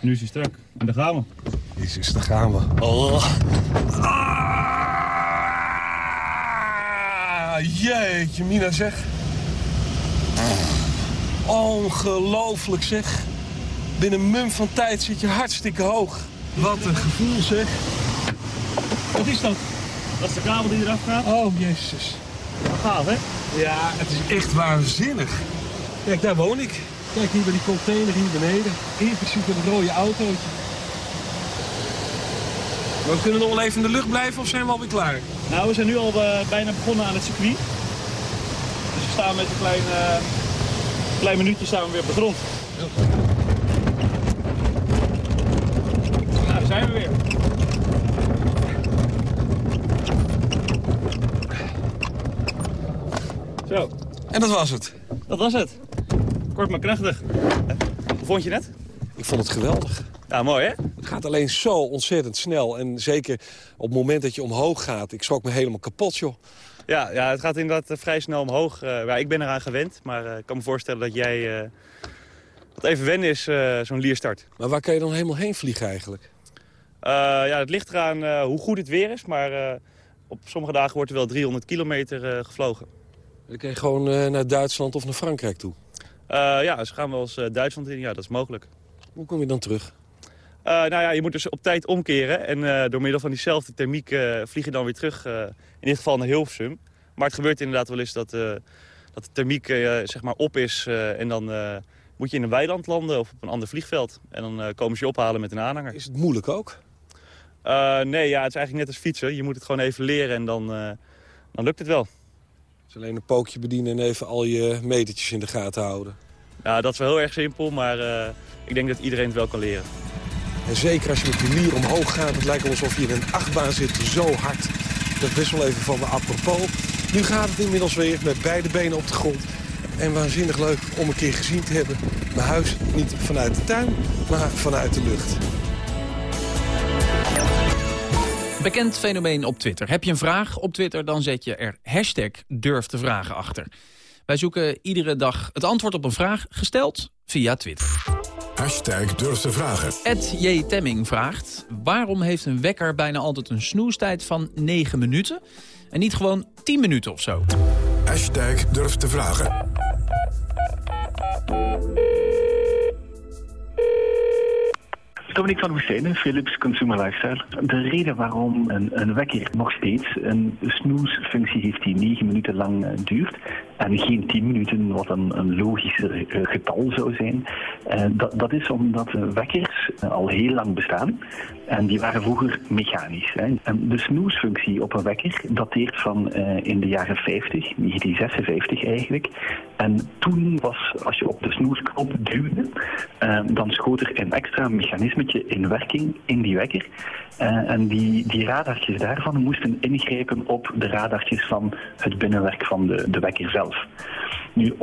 Nu is hij strak. En daar gaan we. Jezus, daar gaan we. Oh. Ah, jeetje, Mina zeg. Ongelooflijk zeg. Binnen een mum van tijd zit je hartstikke hoog. Wat een gevoel zeg. Wat is dat? Dat is de kabel die eraf gaat. Oh, jezus. Gaaf, hè? Ja, het is echt waanzinnig. Kijk, daar woon ik. Kijk hier bij die container hier beneden. In principe een rode autootje. We kunnen nog wel even in de lucht blijven of zijn we alweer klaar? Nou, we zijn nu al uh, bijna begonnen aan het circuit. Dus we staan met een klein, uh, klein minuutje staan we weer op de grond. Nou, daar zijn we weer. Zo. En dat was het? Dat was het. Kort maar krachtig. Hoe vond je het? Ik vond het geweldig. Ja, mooi hè? Het gaat alleen zo ontzettend snel. En zeker op het moment dat je omhoog gaat. Ik schrok me helemaal kapot, joh. Ja, ja het gaat inderdaad eh, vrij snel omhoog. Uh, ja, ik ben eraan gewend, maar uh, ik kan me voorstellen dat jij... Uh, wat even wennen is, zo'n lierstart. Maar waar kan je dan helemaal heen vliegen eigenlijk? ja, het ligt eraan hoe goed het weer is. Maar op sommige dagen wordt er wel 300 kilometer gevlogen. Dan kun je gewoon naar Duitsland of naar Frankrijk toe? ja, ze gaan wel eens Duitsland in. Ja, dat is mogelijk. Hoe kom je dan terug? Uh, nou ja, je moet dus op tijd omkeren. En uh, door middel van diezelfde thermiek uh, vlieg je dan weer terug. in dit geval naar Hilversum. Maar het gebeurt inderdaad wel eens dat, dat de thermiek zeg maar op is. en dan moet je in een weiland landen of op een ander vliegveld. En dan komen ze je ophalen met een aanhanger. Is het moeilijk ook? nee, ja, het is eigenlijk net als fietsen. Je moet het gewoon even leren en dan, dan lukt het wel. Het is alleen een pookje bedienen en even al je metertjes in de gaten houden. Ja, dat is wel heel erg simpel, maar ik denk dat iedereen het wel kan leren. En zeker als je met je lier omhoog gaat, het lijkt alsof je in een achtbaan zit, zo hard. Dat is best wel even van me apropos. Nu gaat het inmiddels weer met beide benen op de grond. En waanzinnig leuk om een keer gezien te hebben. Mijn huis niet vanuit de tuin, maar vanuit de lucht. Bekend fenomeen op Twitter. Heb je een vraag op Twitter, dan zet je er hashtag durf te vragen achter. Wij zoeken iedere dag het antwoord op een vraag gesteld via Twitter. Hashtag durf te vragen. Ed J. Temming vraagt... waarom heeft een wekker bijna altijd een snoestijd van 9 minuten... en niet gewoon 10 minuten of zo? Hashtag durf te vragen. Dominique van Hoestenen, Philips Consumer Lifestyle. De reden waarom een, een wekker nog steeds een snoesfunctie heeft die 9 minuten lang uh, duurt en geen 10 minuten, wat een, een logischer uh, getal zou zijn, uh, dat, dat is omdat wekkers al heel lang bestaan en die waren vroeger mechanisch. Hè. De snoesfunctie op een wekker dateert van in de jaren 50, 1956 eigenlijk. En toen was, als je op de snoesknop duwde, dan schoot er een extra mechanisme in werking in die wekker. En die, die radartjes daarvan moesten ingrijpen op de radartjes van het binnenwerk van de, de wekker zelf.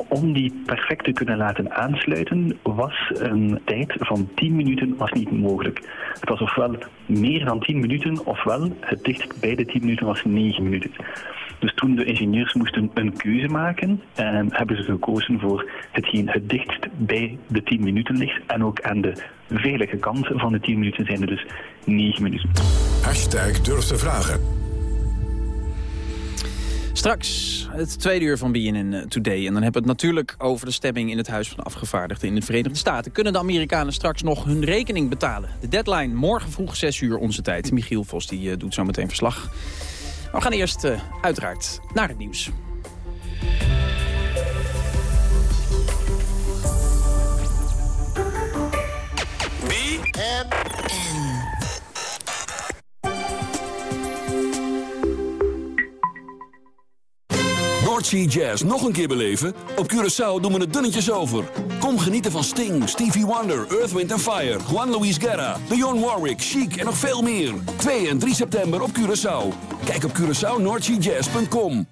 Om die perfect te kunnen laten aansluiten, was een tijd van 10 minuten was niet mogelijk. Het was ofwel meer dan 10 minuten, ofwel het dichtst bij de 10 minuten was 9 minuten. Dus toen de ingenieurs moesten een keuze maken, eh, hebben ze gekozen voor hetgeen het dichtst bij de 10 minuten ligt. En ook aan de veilige kant van de 10 minuten zijn er dus 9 minuten. Hashtag durf te vragen. Straks het tweede uur van BNN Today. En dan hebben we het natuurlijk over de stemming in het Huis van Afgevaardigden in de Verenigde Staten. Kunnen de Amerikanen straks nog hun rekening betalen? De deadline morgen vroeg 6 uur onze tijd. Michiel Vos die, uh, doet zo meteen verslag. We gaan eerst uh, uiteraard naar het nieuws. Noordsea Jazz nog een keer beleven? Op Curaçao doen we het dunnetjes over. Kom genieten van Sting, Stevie Wonder, Earth, Wind Fire... Juan Luis Guerra, Dionne Warwick, Chic en nog veel meer. 2 en 3 september op Curaçao. Kijk op CuraçaoNoordseaJazz.com.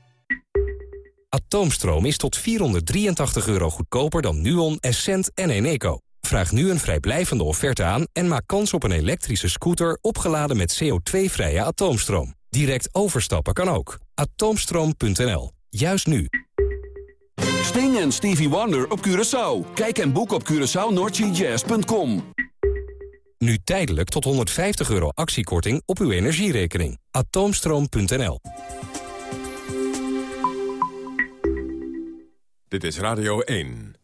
Atoomstroom is tot 483 euro goedkoper dan Nuon, Essent en Eneco. Vraag nu een vrijblijvende offerte aan en maak kans op een elektrische scooter opgeladen met CO2-vrije atoomstroom. Direct overstappen kan ook. Atoomstroom.nl. Juist nu. Sting en Stevie Wonder op Curaçao. Kijk en boek op CuraçaoNoordseaJazz.com. Nu tijdelijk tot 150 euro actiekorting op uw energierekening. Atoomstroom.nl Dit is Radio 1.